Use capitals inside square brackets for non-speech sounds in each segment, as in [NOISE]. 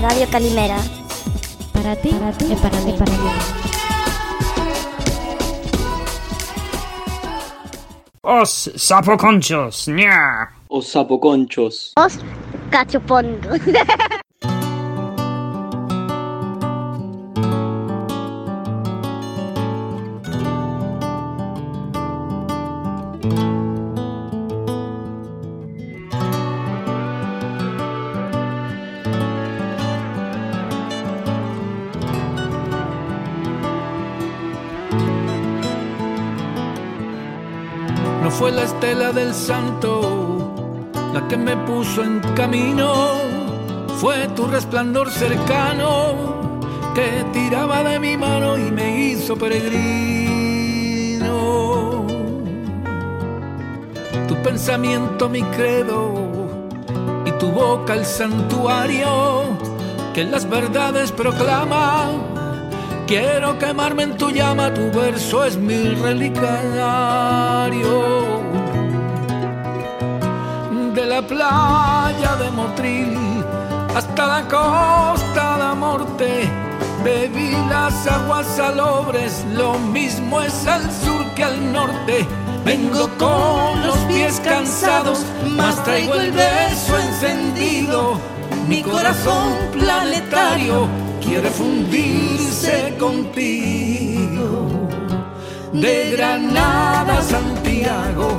Radio Calimera. Para ti, para ti, para mí, para mí. Os sapoconchos, ña. Os sapoconchos. Os cachopondos. [LAUGHS] la estela del santo la que me puso en camino, fue tu resplandor cercano que tiraba de mi mano y me hizo peregrino. Tu pensamiento mi credo y tu boca el santuario que las verdades proclama. Quiero quemarme en tu llama, tu verso es mi relicario. La playa de Motril hasta la costa de Morte, bebí las aguas salobres, lo mismo es al sur que al norte. Vengo con los pies cansados, mas traigo el beso encendido, mi corazón planetario quiere fundirse contigo. De Granada a Santiago,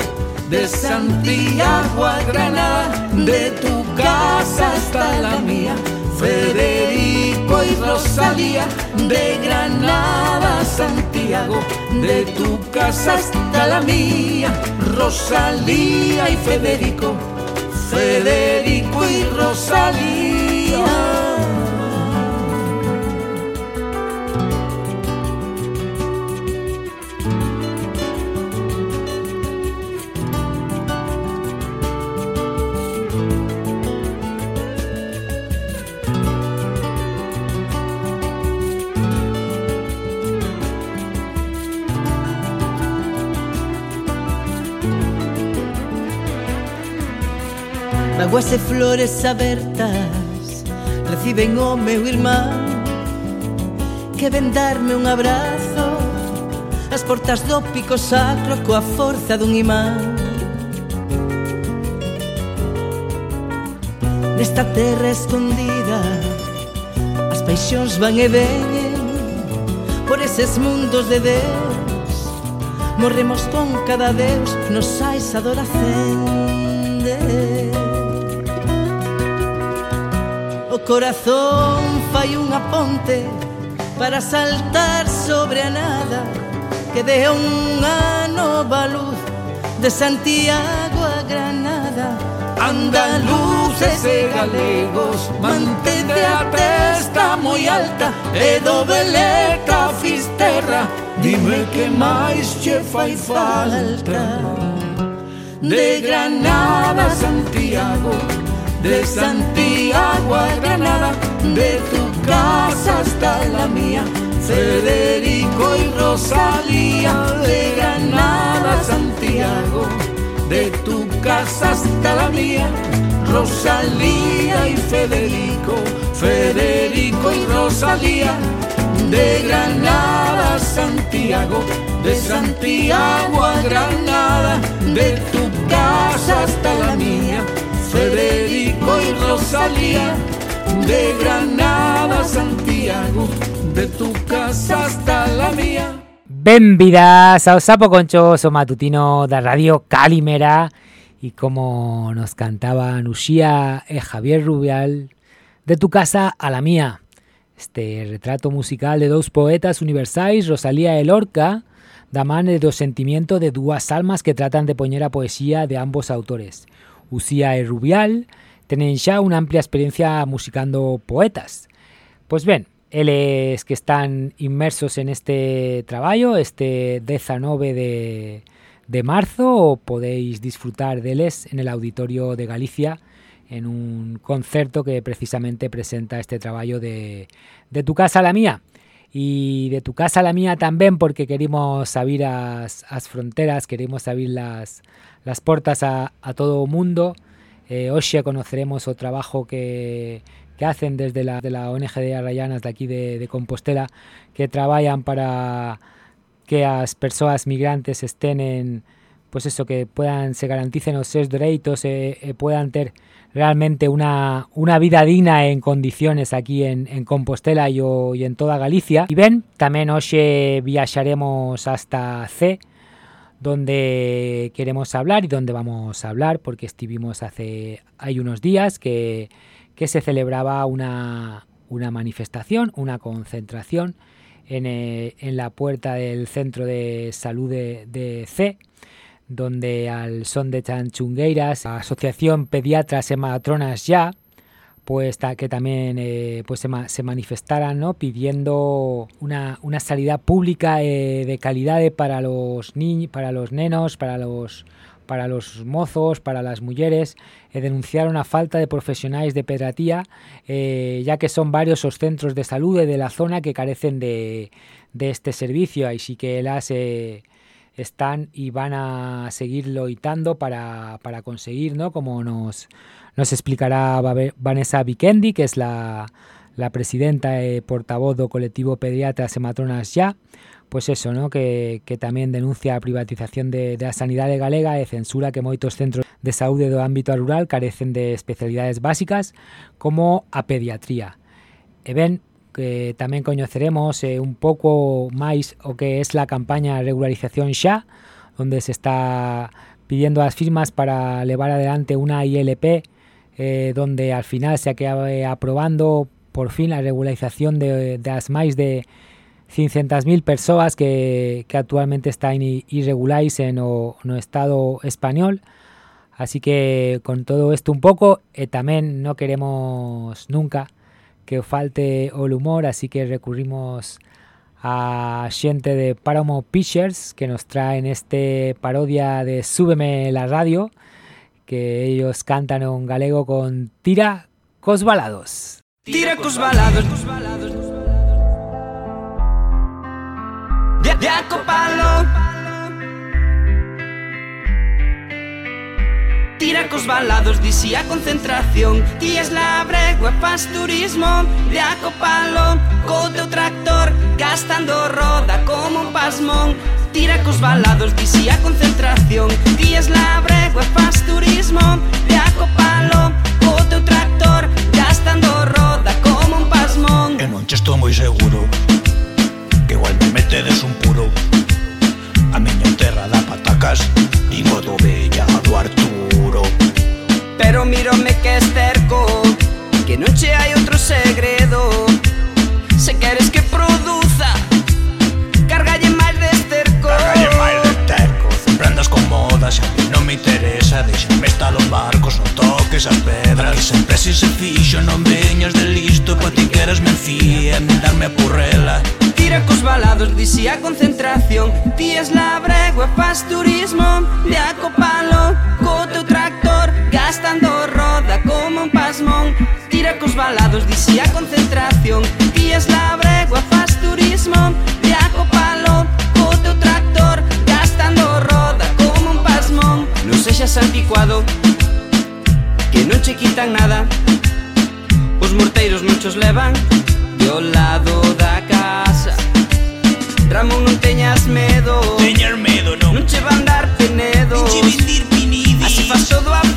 de Santiago a Granada, de tu casa hasta la mía. Federico y Rosalía, de Granada a Santiago, de tu casa hasta la mía. Rosalía y Federico, Federico y Rosalía. Aguas e flores abertas Reciben o meu irmán Que ven darme un abrazo. As portas do pico sacro Coa forza dun imán. Nesta terra escondida As paixóns van e veñen Por eses mundos de Deus. Morremos con cada Deus Nos sais adoración O corazón fai unha ponte para saltar sobre a nada que dea unha nova luz de Santiago a Granada. Andaluces e galegos, mantente a testa moi alta e do veleta fisterra, dime que máis che fai falta. De Granada a Santiago, De Santiago a Granada De tu casa hasta la mía Federico y Rosalía De Granada Santiago de tu casa hasta la mía, Rosalía y Federico, Federico y Rosalía, de Granada Santiago, de Santiago a Granada, de tu y Rosalía, de Granada a Santiago, de tu casa hasta la mía. Benvidas ao Sapo Conchoso matutino da Radio Calimera y como nos cantaban Uxía e Javier Rubial, de tu casa a la mía. Este retrato musical de dous poetas universais, Rosalía e Lorca, da man e do sentimiento de dúas almas que tratan de poñer a poesía de ambos autores. Uxía e Rubial tenen xa unha amplia experiencia musicando poetas. Pois ben, eles que están inmersos en este traballo, este 19 de, de marzo, podéis disfrutar deles en el Auditorio de Galicia en un concerto que precisamente presenta este traballo de, de Tu casa la mía. Y de Tu casa la mía tamén porque queremos abrir as, as fronteras, queremos abrir las, las portas a, a todo mundo Eh, hoxe conoceremos o trabajo que, que hacen desde la, de la ONG de Arrayanas de aquí de, de Compostela que traballan para que as persoas migrantes estén en pues eso que puedan se garanticen os seus dereitos e, e puedan ter realmente una, una vida digna en condiciones aquí en, en Compostela y, o, y en toda Galicia. Y ben, tamén hoxe viaxaremos hasta C, donde queremos hablar y donde vamos a hablar, porque estuvimos hace hay unos días que, que se celebraba una, una manifestación, una concentración en, eh, en la puerta del centro de salud de, de C, donde al son de Chanchungueiras, la Asociación Pediatras y Matronas Ya, pues que también eh, pues se, ma, manifestaran ¿no? pidiendo una, una sanidad pública eh, de calidad para los niños, para los nenos, para los para los mozos, para las mujeres, eh, denunciaron a falta de profesionales de pediatría, eh, ya que son varios os centros de salud de la zona que carecen de, de este servicio, así que las eh, están y van a seguir loitando para, para conseguir, ¿no? Como nos, Nos explicará Vanessa Vikendi, que es la, la presidenta e portavoz do colectivo Pediatras e Matronas Ya, pues eso, ¿no? que, que tamén denuncia a privatización de, da sanidade galega e censura que moitos centros de saúde do ámbito rural carecen de especialidades básicas como a pediatría. E ben, que tamén coñeceremos eh, un pouco máis o que é a campaña Regularización Xa, onde se está pidiendo as firmas para levar adelante unha ILP eh, donde al final se acabe aprobando por fin la regularización de, de as máis de 500.000 persoas que, actualmente están irregulares en o, Estado español. Así que con todo esto un pouco, e tamén no queremos nunca que falte o humor, así que recurrimos a xente de Paramo Pictures que nos traen este parodia de Súbeme la radio, que ellos cantan en galego con Tira cos balados. Tira cos balados, cos balados. Jaco Palo Tira cos balados, dixía concentración Ti es la bregua, faz turismo De acopalo, co teu tractor Gastando roda como un pasmón. Tira cos balados, dixía concentración Ti es la bregua, faz turismo De acopalo, co teu tractor Gastando roda como un pasmón. E non che estou moi seguro Que igual me metedes un puro. A miña terra da patacas Digo do coche hai outro segredo. Se queres que produza Cargalle máis de esterco. Cargalle máis de esterco. Prendas con modas, a mí non me interesa. Deixame estar los barcos, non toques as pedras. Que sempre si se fixo non veñas de listo. Pa ti que eres mencía, ni darme a purrela. Tira cos balados, dixi a concentración. Ti es la bregua, faz turismo. De acopalo, co teu tractor Gastando roda como un pasmón cos balados Dixía concentración Ti es la bregua faz turismo. Viajo palo co teu tractor Gastando roda como un pasmón. Non sexas anticuado Que non che quitan nada. Os morteiros non chos levan Do o lado da casa. Ramón non teñas medo. Teñar medo non. Non che van dar penedos Ninche vendir pinidi Así faz todo amor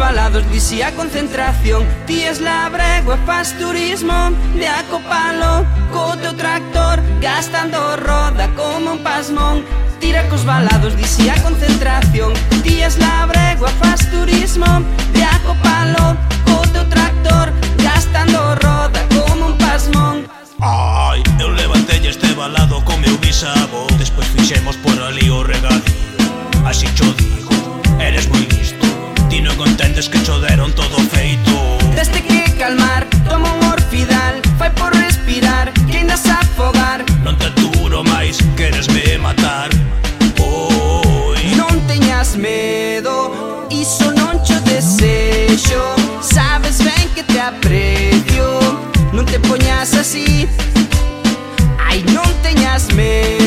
balados dicía concentración. Ti es la bregua faz turismo de acopalo Co teu tractor gastando roda como un pasmón. Tira cos balados dicía concentración. Ti es la bregua faz turismo de acopalo Co teu tractor gastando roda como un pasmón. Ai, eu levantei este balado co meu bisabo Despois fixemos por ali o regadío. Así cho digo, eres moi listo E non contendes que cho deron todo feito. Deste que calmar, toma un orfidal Fai por respirar, que indas a afogar. Non te duro máis, queres me matar. Oi Non teñas medo, iso non cho desexo. Sabes ben que te aprecio Non te poñas así. Ai, non teñas medo.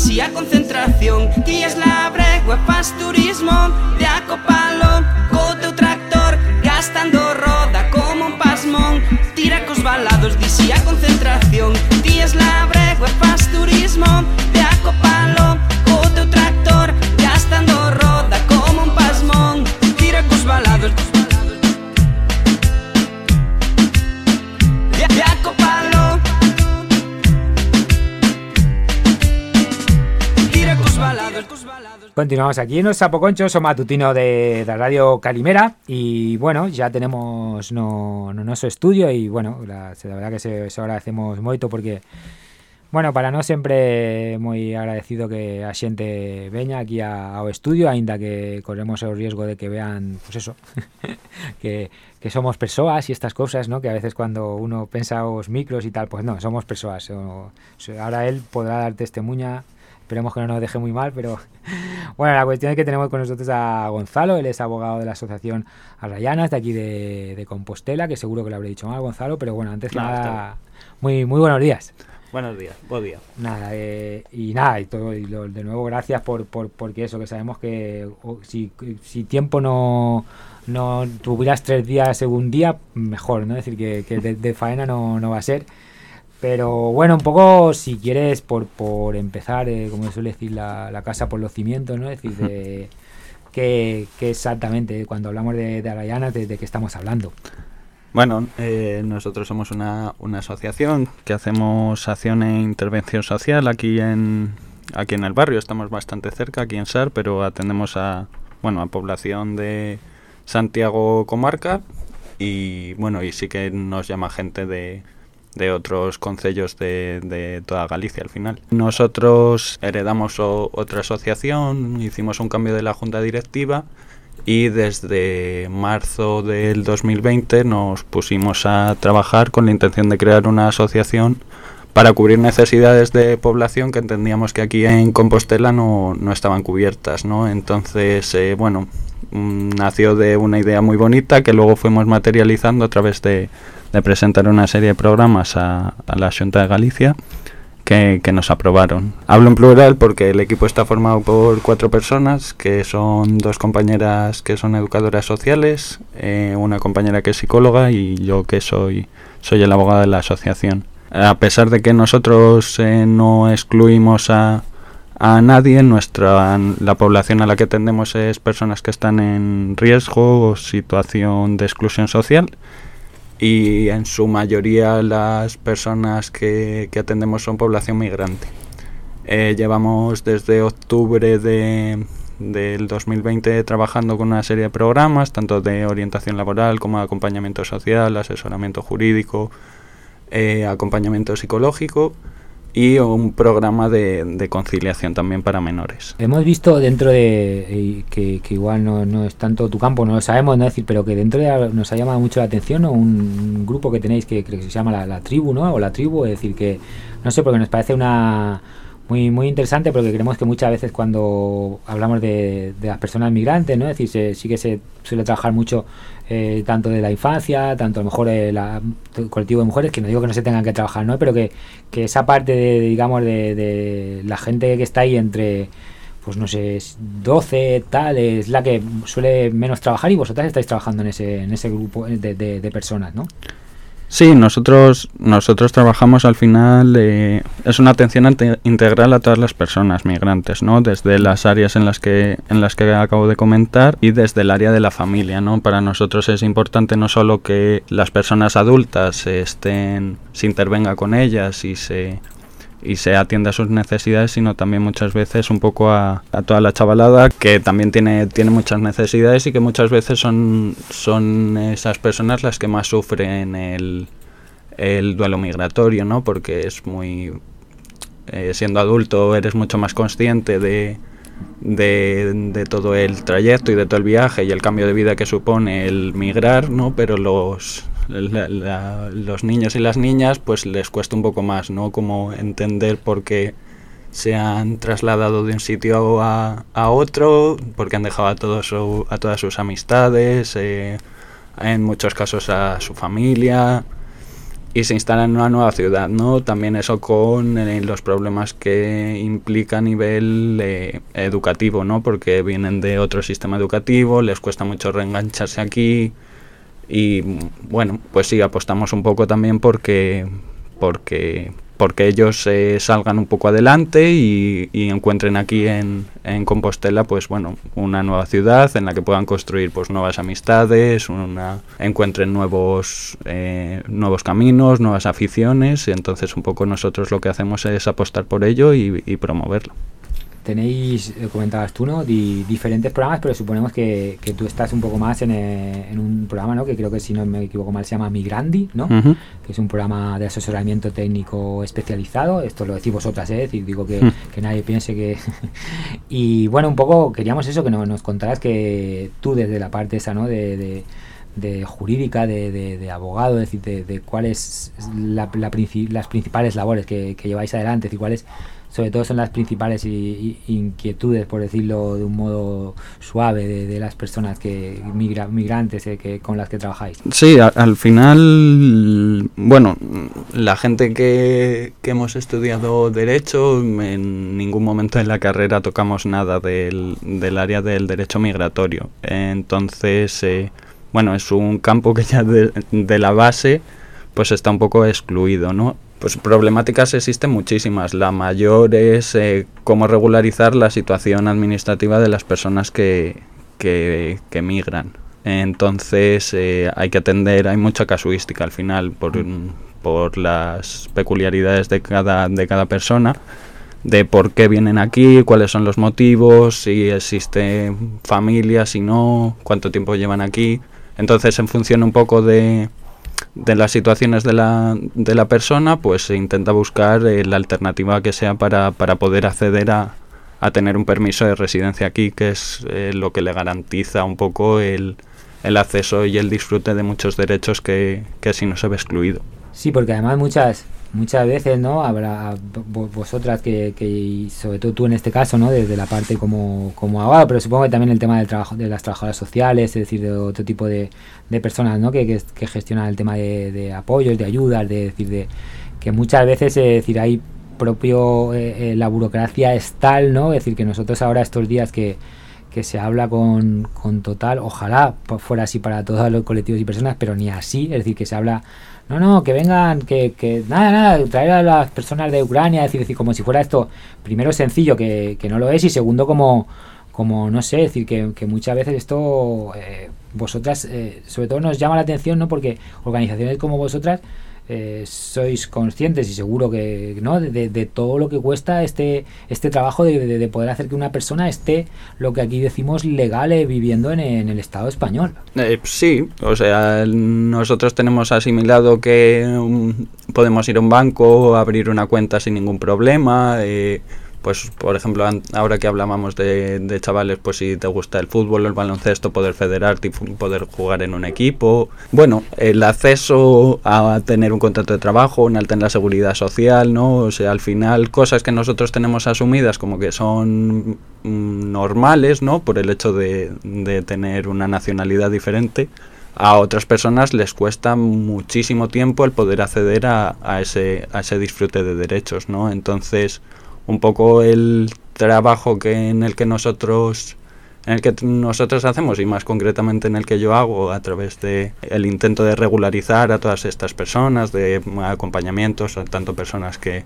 policía concentración Ti la bregua faz turismo de acopalo Co teu tractor gastando roda como un pasmón. Tira cos balados, disía concentración Continuamos aquí en nuestro Sapoconcho, matutino de, de Radio Calimera y bueno, ya tenemos no, no estudio y bueno, la, la verdad que se, se agradecemos moito porque Bueno, para nós sempre moi agradecido que a xente veña aquí a, ao estudio, aínda que corremos o riesgo de que vean, pues eso, [LAUGHS] que, que somos persoas e estas cousas, ¿no? que a veces cuando uno pensa os micros e tal, pues no, somos persoas. O, o, ahora él podrá dar testemunha Esperemos que no nos deje muy mal, pero [LAUGHS] bueno, la cuestión es que tenemos con nosotros a Gonzalo, él es abogado de la Asociación Arrayanas de aquí de, de Compostela, que seguro que lo habré dicho mal, Gonzalo, pero bueno, antes nada, muy, muy buenos días. Buenos días, buen día. Nada, eh, y nada, y todo, y lo- de nuevo gracias por, por porque eso, que sabemos que o, si, si tiempo no, no tuvieras tres días un día, mejor, ¿no? Es decir, que, que de, de faena no, no va a ser. Pero bueno, un poco, si quieres, por, por empezar, eh, como suele decir, la, la casa por los cimientos, ¿no? Es decir, de, [LAUGHS] que, que exactamente, cuando hablamos de, de Arayanas, de, de qué estamos hablando. Bueno, eh, nosotros somos una, una asociación que hacemos acción e intervención social aquí en, aquí en el barrio. Estamos bastante cerca, aquí en Sar, pero atendemos a, bueno, a población de Santiago Comarca y bueno, y sí que nos llama gente de, de otros concellos de, de toda Galicia al final. Nosotros heredamos o- otra asociación, hicimos un cambio de la junta directiva y desde marzo del 2020 nos pusimos a trabajar con la intención de crear una asociación para cubrir necesidades de población que entendíamos que aquí en Compostela no, no estaban cubiertas, ¿no? Entonces, eh, bueno, mm, nació de una idea muy bonita que luego fuimos materializando a través de, de presentar una serie de programas a, la Junta de Galicia que, que nos aprobaron. Hablo en plural porque el equipo está formado por cuatro personas, que son dos compañeras que son educadoras sociales, eh, una compañera que es psicóloga y yo que soy, soy el abogado de la asociación. A pesar de que nosotros eh, no excluimos a, a nadie, nuestra, la población a la que atendemos es personas que están en riesgo o situación de exclusión social y en su mayoría las personas que, que atendemos son población migrante. Eh, llevamos desde octubre de, del 2020 trabajando con una serie de programas, tanto de orientación laboral como de acompañamiento social, asesoramiento jurídico, eh, acompañamiento psicológico y un programa de, de conciliación también para menores. Hemos visto dentro de que, que igual no, no es tanto tu campo, no lo sabemos, no decir, pero que dentro de nos ha llamado mucho la atención ¿no? un grupo que tenéis que creo que se llama la, la tribu, ¿no? O la tribu, es decir, que no sé, porque nos parece una muy muy interesante porque creemos que muchas veces cuando hablamos de, de las personas migrantes, ¿no? Es decir, se- sí que se suele trabajar mucho eh, tanto de la infancia, tanto a lo mejor eh, la- el colectivo de mujeres, que no digo que no se tengan que trabajar, ¿no? Pero que, que esa parte de, digamos, de, de la gente que está ahí entre, pues no sé, 12, tal, es la que suele menos trabajar y vosotras estáis trabajando en ese, en ese grupo de, de- de personas, ¿no? Sí, nosotros, nosotros trabajamos al final, eh, es una atención integral a todas las personas migrantes, ¿no? Desde las áreas en las que, en las que acabo de comentar y desde el área de la familia, ¿no? Para nosotros es importante no solo que las personas adultas estén, se intervenga con ellas y se y se atienda a sus necesidades, sino también muchas veces un poco a, a toda la chavalada que también tiene, tiene muchas necesidades y que muchas veces son, son esas personas las que más sufren el, el duelo migratorio, ¿no? Porque es muy... eh, siendo adulto eres mucho más consciente de, de todo el trayecto y de todo el viaje y el cambio de vida que supone el migrar, ¿no? Pero los, los niños y las niñas pues les cuesta un poco más, ¿no? Como entender por qué se han trasladado de un sitio a, a otro, porque han dejado a, todo su- a todas sus amistades, eh, en muchos casos a su familia, y se instalan en una nueva ciudad, ¿no? También eso con eh, los problemas que implica a nivel eh, educativo, ¿no? Porque vienen de otro sistema educativo, les cuesta mucho reengancharse aquí y bueno, pues sí, apostamos un poco también porque porque porque ellos eh, salgan un poco adelante y, y encuentren aquí en, en Compostela pues bueno una nueva ciudad en la que puedan construir pues nuevas amistades una encuentren nuevos eh, nuevos caminos nuevas aficiones. Y entonces un poco nosotros lo que hacemos es apostar por ello y, y promoverlo tenéis, eh, comentabas tú, ¿no? Di- diferentes programas, pero suponemos que, que tú estás un poco más en, eh, en un programa, ¿no? Que creo que si no me equivoco mal se llama Migrandi, ¿no? Que es un programa de asesoramiento técnico especializado. Esto lo decís vosotras, ¿eh? Es decir, digo que, Mm. que nadie piense que... [LAUGHS] y bueno, un poco queríamos eso, que no- nos contaras que tú desde la parte esa, ¿no? De, de- de jurídica, de, de- de abogado, es decir, de, de cuáles la, la las principales labores que, que lleváis adelante, es decir, cuáles sobre todo son las principales inquietudes, por decirlo de un modo suave, de, las personas que migra- migrantes eh, con las que trabajáis. Sí, al final, bueno, la gente que, que hemos estudiado derecho, en ningún momento en la carrera tocamos nada del, del área del derecho migratorio. Entonces, eh, bueno, es un campo que ya de, de la base pues está un poco excluido, ¿no? Pues problemáticas existen muchísimas. La mayor es eh, cómo regularizar la situación administrativa de las personas que, que, que migran. Entonces eh, hay que atender, hay mucha casuística al final por, por las peculiaridades de cada, de cada persona, de por qué vienen aquí, cuáles son los motivos, si existe familia, si no, cuánto tiempo llevan aquí. Entonces en función un poco de, de las situaciones de la, de la persona, pues se intenta buscar eh, la alternativa que sea para, para poder acceder a, a tener un permiso de residencia aquí, que es eh, lo que le garantiza un poco el, el acceso y el disfrute de muchos derechos que, que si no se ve excluido. Sí, porque además muchas muchas veces, ¿no? Habrá vo- vosotras que, que sobre todo tú en este caso, ¿no? Desde la parte como, como abogado, pero supongo que también el tema del trabajo de las trabajadoras sociales, es decir, de otro tipo de, de personas, ¿no? Que, que, gestionan el tema de, de apoyos, de ayudas, de decir, de que muchas veces, es decir, hay propio eh, eh, la burocracia es tal, ¿no? Es decir, que nosotros ahora estos días que que se habla con, con total, ojalá po- fuera así para todos los colectivos y personas, pero ni así, es decir, que se habla, no, no, que vengan, que, que nada, nada, traer a las personas de Ucrania, decir, decir, como si fuera esto, primero sencillo, que, que no lo es, y segundo como, como no sé, decir, que, que muchas veces esto, eh, vosotras, eh, sobre todo nos llama la atención, ¿no? Porque organizaciones como vosotras, eh, sois conscientes y seguro que no de, todo lo que cuesta este este trabajo de, de- de poder hacer que una persona esté lo que aquí decimos legal eh, viviendo en, el Estado español. Eh, sí, o sea, nosotros tenemos asimilado que um, podemos ir a un banco, abrir una cuenta sin ningún problema. Pues, por ejemplo, ahora que hablábamos de, chavales, pues si te gusta el fútbol el baloncesto, poder federarte y poder jugar en un equipo. Bueno, el acceso a tener un contrato de trabajo, un alta en la seguridad social, ¿no? O sea, al final, cosas que nosotros tenemos asumidas como que son mm, normales, ¿no? Por el hecho de, de tener una nacionalidad diferente a otras personas les cuesta muchísimo tiempo el poder acceder a, a ese, a ese disfrute de derechos, ¿no? Entonces, un poco el trabajo que en el que nosotros en el que nosotros hacemos y más concretamente en el que yo hago a través de el intento de regularizar a todas estas personas de acompañamientos tanto personas que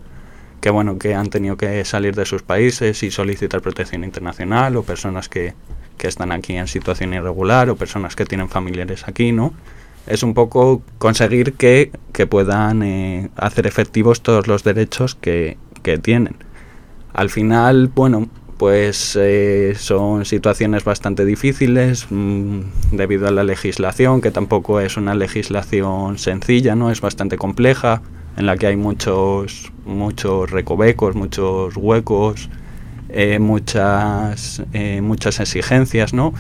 que bueno que han tenido que salir de sus países y solicitar protección internacional o personas que, que están aquí en situación irregular o personas que tienen familiares aquí, ¿no? Es un poco conseguir que, que puedan eh, hacer efectivos todos los derechos que, que tienen. Al final, bueno, pues eh, son situaciones bastante difíciles mm, debido a la legislación, que tampoco es una legislación sencilla, ¿no? Es bastante compleja, en la que hay muchos, muchos recovecos, muchos huecos, eh, muchas, eh, muchas exigencias, ¿no?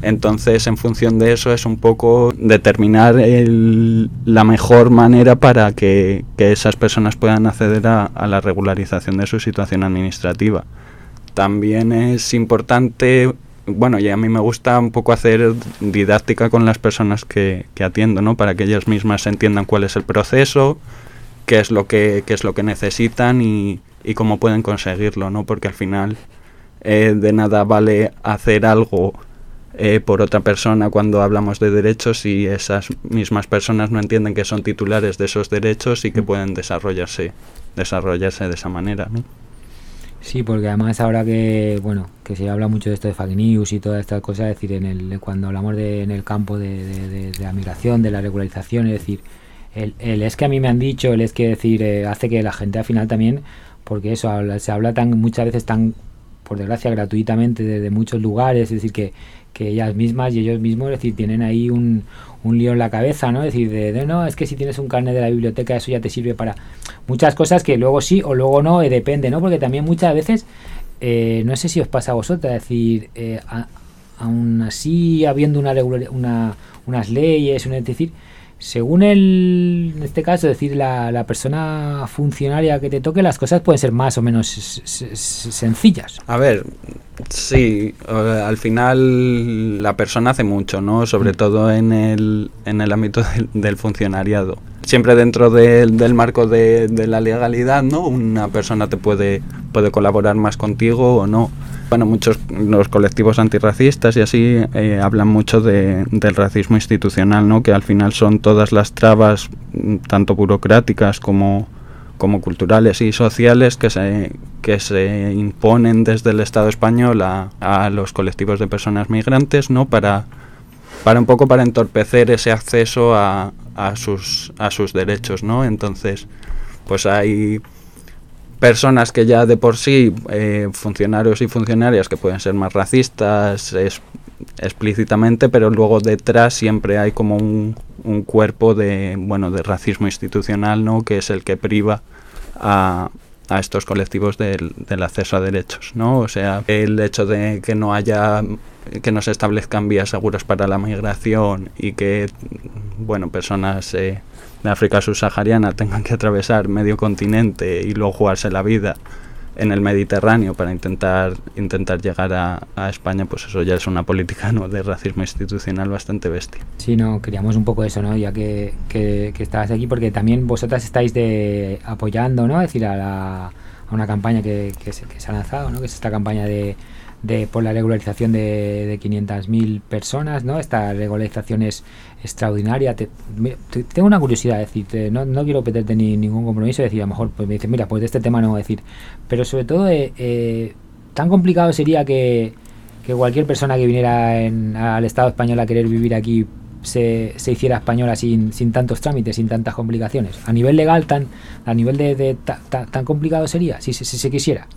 Entonces, en función de eso, es un poco determinar la mejor manera para que, que esas personas puedan acceder a, a la regularización de su situación administrativa. También es importante, bueno, y a mí me gusta un poco hacer didáctica con las personas que, que atiendo, ¿no? Para que ellas mismas entiendan cuál es el proceso, qué es lo que, qué es lo que necesitan y, y cómo pueden conseguirlo, ¿no? Porque al final eh, de nada vale hacer algo eh, por otra persona cuando hablamos de derechos y esas mismas personas no entienden que son titulares de esos derechos y que pueden desarrollarse desarrollarse de esa manera, ¿no? Sí, porque además ahora que bueno que se habla mucho de esto de fake news y todas estas cosas, es decir, en el cuando hablamos de en el campo de, de- de- de la migración, de la regularización, es decir, el, el es que a mí me han dicho, el es que decir eh, hace que la gente al final también, porque eso habla- se habla tan muchas veces tan por desgracia, gratuitamente desde muchos lugares, es decir, que, que ellas mismas y ellos mismos, decir, tienen ahí un, un lío en la cabeza, ¿no? Es decir, de, no, es que si tienes un carnet de la biblioteca eso ya te sirve para muchas cosas que luego sí o luego no, eh, depende, ¿no? Porque también muchas veces, eh, no sé si os pasa a vosotros, es decir, eh, aún así habiendo una, una unas leyes, es decir, según el, en este caso, decir la, la, persona funcionaria que te toque, las cosas pueden ser más o menos sencillas. A ver, sí, al final la persona hace mucho, ¿no? Sobre mm. todo en el, en el ámbito del, funcionariado. Siempre dentro del marco de, de, la legalidad, ¿no? Una persona te puede, puede colaborar más contigo o no. Bueno, muchos los colectivos antirracistas y así eh, hablan mucho de, del racismo institucional, ¿no? Que al final son todas las trabas, mm, tanto burocráticas como, como culturales y sociales, que se, que se imponen desde el Estado español a, a los colectivos de personas migrantes, ¿no? Para, para un poco para entorpecer ese acceso a, a, sus, a sus derechos, ¿no? Entonces, pues hay personas que ya de por sí, eh, funcionarios y funcionarias que pueden ser más racistas explícitamente, pero luego detrás siempre hay como un, un, cuerpo de, bueno, de racismo institucional, ¿no? Que es el que priva a, a estos colectivos del, acceso a derechos, ¿no? O sea, el hecho de que no haya que no se establezcan vías seguras para la migración y que bueno personas eh, de África subsahariana tengan que atravesar medio continente y luego jugarse la vida en el Mediterráneo para intentar intentar llegar a, España, pues eso ya es una política ¿no? de racismo institucional bastante bestia. Sí, no, queríamos un poco eso, ¿no? Ya que, que, que estabas aquí, porque también vosotras estáis de apoyando, ¿no? Es decir, a, la, a una campaña que, que, se, que se ha lanzado, ¿no? Que es esta campaña de de, por la regularización de, de 500.000 personas, ¿no? Esta regularización es extraordinaria. tengo una curiosidad, decir, no, no quiero pederte ni ningún compromiso, decir, a lo mejor pues me dices, mira, pues de este tema no voy a decir, pero sobre todo, eh, eh, tan complicado sería que, que cualquier persona que viniera en, al Estado español a querer vivir aquí se, se, hiciera española sin, sin tantos trámites, sin tantas complicaciones. A nivel legal, tan a nivel de, de tan complicado sería, si, si, si se quisiera.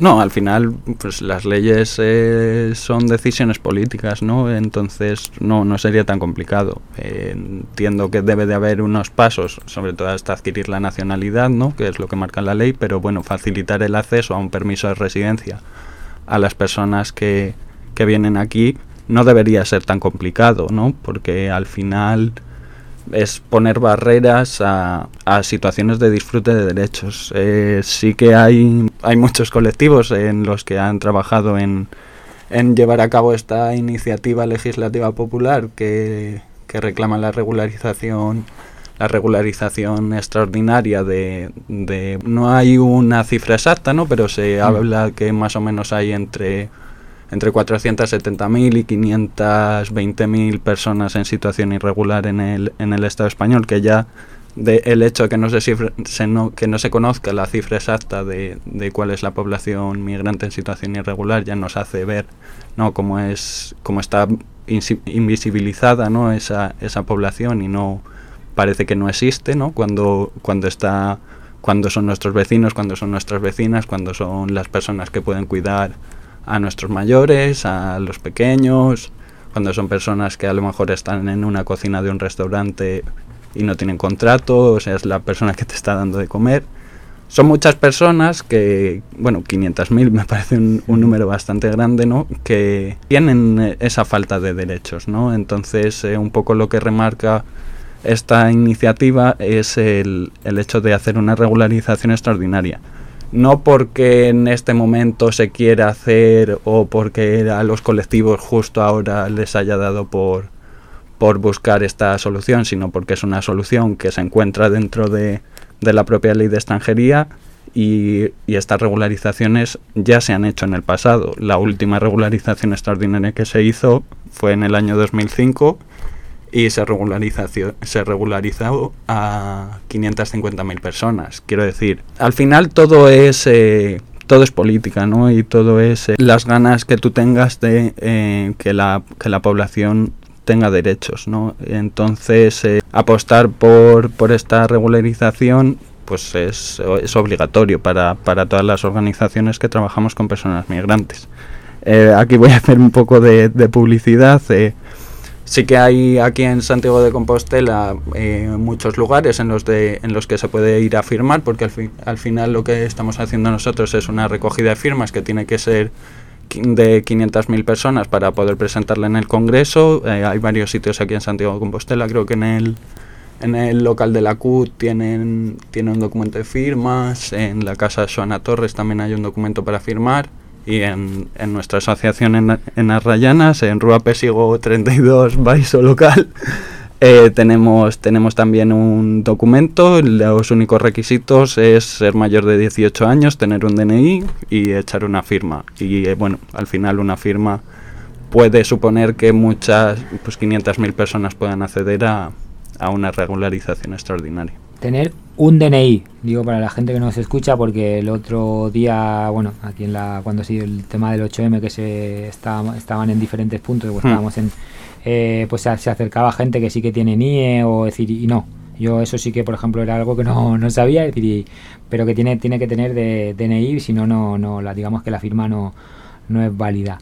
No, al final, pues las leyes eh, son decisiones políticas, ¿no? Entonces, no, no sería tan complicado. Eh, entiendo que debe de haber unos pasos, sobre todo hasta adquirir la nacionalidad, ¿no? Que es lo que marca la ley, pero bueno, facilitar el acceso a un permiso de residencia a las personas que, que vienen aquí no debería ser tan complicado, ¿no? Porque al final es poner barreras a, a, situaciones de disfrute de derechos. Eh, sí que hay, hay muchos colectivos en los que han trabajado en, en llevar a cabo esta iniciativa legislativa popular que, que reclama la regularización la regularización extraordinaria de, de no hay una cifra exacta no pero se mm. habla que más o menos hay entre entre 470.000 y 520.000 personas en situación irregular en el, en el Estado español, que ya de el hecho de que no se, se no, que no se conozca la cifra exacta de, de, cuál es la población migrante en situación irregular ya nos hace ver no cómo es cómo está invisibilizada no esa, esa población y no parece que no existe no cuando cuando está cuando son nuestros vecinos cuando son nuestras vecinas cuando son las personas que pueden cuidar a nuestros mayores, a los pequeños, cuando son personas que a lo mejor están en una cocina de un restaurante y no tienen contrato, o sea, es la persona que te está dando de comer. Son muchas personas que, bueno, 500.000 me parece un, número bastante grande, ¿no? Que tienen esa falta de derechos, ¿no? Entonces, eh, un poco lo que remarca esta iniciativa es el, el hecho de hacer una regularización extraordinaria no porque en este momento se quiera hacer o porque a los colectivos justo ahora les haya dado por, por buscar esta solución, sino porque es una solución que se encuentra dentro de, de la propia ley de extranjería y, y, estas regularizaciones ya se han hecho en el pasado. La última regularización extraordinaria que se hizo fue en el año 2005 y se, se regularizó a 550.000 personas. Quiero decir, al final todo es... Eh, todo es política, ¿no? Y todo es eh, las ganas que tú tengas de eh, que, la, que la población tenga derechos, ¿no? Entonces, apostar por, por esta regularización pues es, es obligatorio para, para todas las organizaciones que trabajamos con personas migrantes. Eh, aquí voy a hacer un poco de, publicidad. eh, sí que hay aquí en Santiago de Compostela eh, muchos lugares en los, de, en los que se puede ir a firmar, porque al, fin- al final lo que estamos haciendo nosotros es una recogida de firmas que tiene que ser de 500.000 personas para poder presentarla en el Congreso. Eh, hay varios sitios aquí en Santiago de Compostela, creo que en el, en el local de la CUT tienen, tienen un documento de firmas, en la casa de Joana Torres también hay un documento para firmar y en, en nuestra asociación en, en Arrayanas, en Rúa Pesigo 32, [LAUGHS] Baiso Local, eh, tenemos, tenemos también un documento, los únicos requisitos es ser mayor de 18 años, tener un DNI y echar una firma. Y eh, bueno, al final una firma puede suponer que muchas, pues 500.000 personas puedan acceder a, a una regularización extraordinaria. Tener un DNI, digo para la gente que nos escucha, porque el otro día, bueno, aquí en la cuando sido el tema del 8M que se estaba- estaban en diferentes puntos, pues Hmm. estábamos en, eh, pues se, se acercaba gente que sí que tiene NIE o decir y no. Yo eso sí que, por ejemplo, era algo que no, [LAUGHS] no sabía, decir, y- pero que tiene tiene que tener de DNI, si no, no, no, la, digamos que la firma no, no es válida.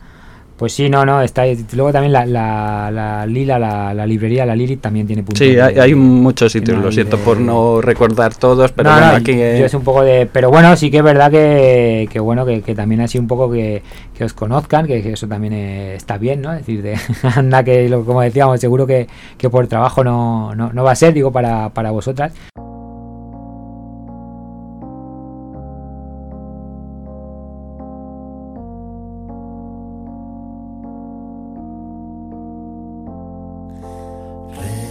Pues sí, no, no, está. Luego también la, la, la Lila, la, la librería, la Lilith también tiene puntos. Sí, de- hay, hay muchos sitios, lo siento de- por no recordar todos, pero no, bueno, no, aquí... eh, yo es un poco de pero bueno sí que es verdad que, que bueno que, que también así un poco que, que os conozcan que, eso también eh, está bien no es decir de [LAUGHS] anda que lo, como decíamos seguro que, que por trabajo no, no, no va a ser digo para, para vosotras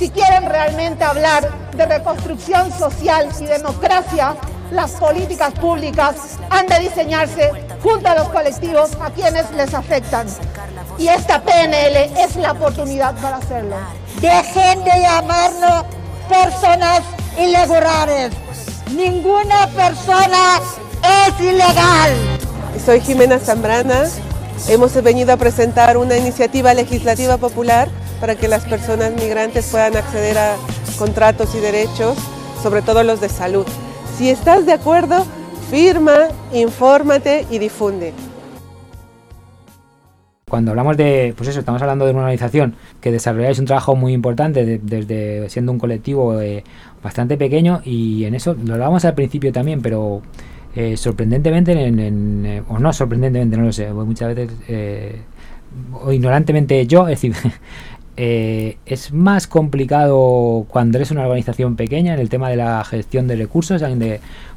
Si quieren realmente hablar de reconstrucción social y democracia, las políticas públicas han de diseñarse junto a los colectivos a quienes les afectan. Y esta PNL es la oportunidad para hacerlo. Dejen de llamarnos personas irregulares. Ninguna persona es ilegal. Soy Jimena Zambrana. Hemos venido a presentar una iniciativa legislativa popular para que las personas migrantes puedan acceder a contratos y derechos, sobre todo los de salud. Si estás de acuerdo, firma, infórmate y difunde. cuando hablamos de, pues eso, estamos hablando de una organización que desarrolláis un trabajo muy importante de- desde siendo un colectivo eh, bastante pequeño y en eso lo hablábamos al principio también, pero eh, sorprendentemente, en, en, eh, o no sorprendentemente, no lo sé, muchas veces, o ignorantemente yo, es decir, [LAUGHS] eh, es más complicado cuando eres una organización pequeña en el tema de la gestión de recursos,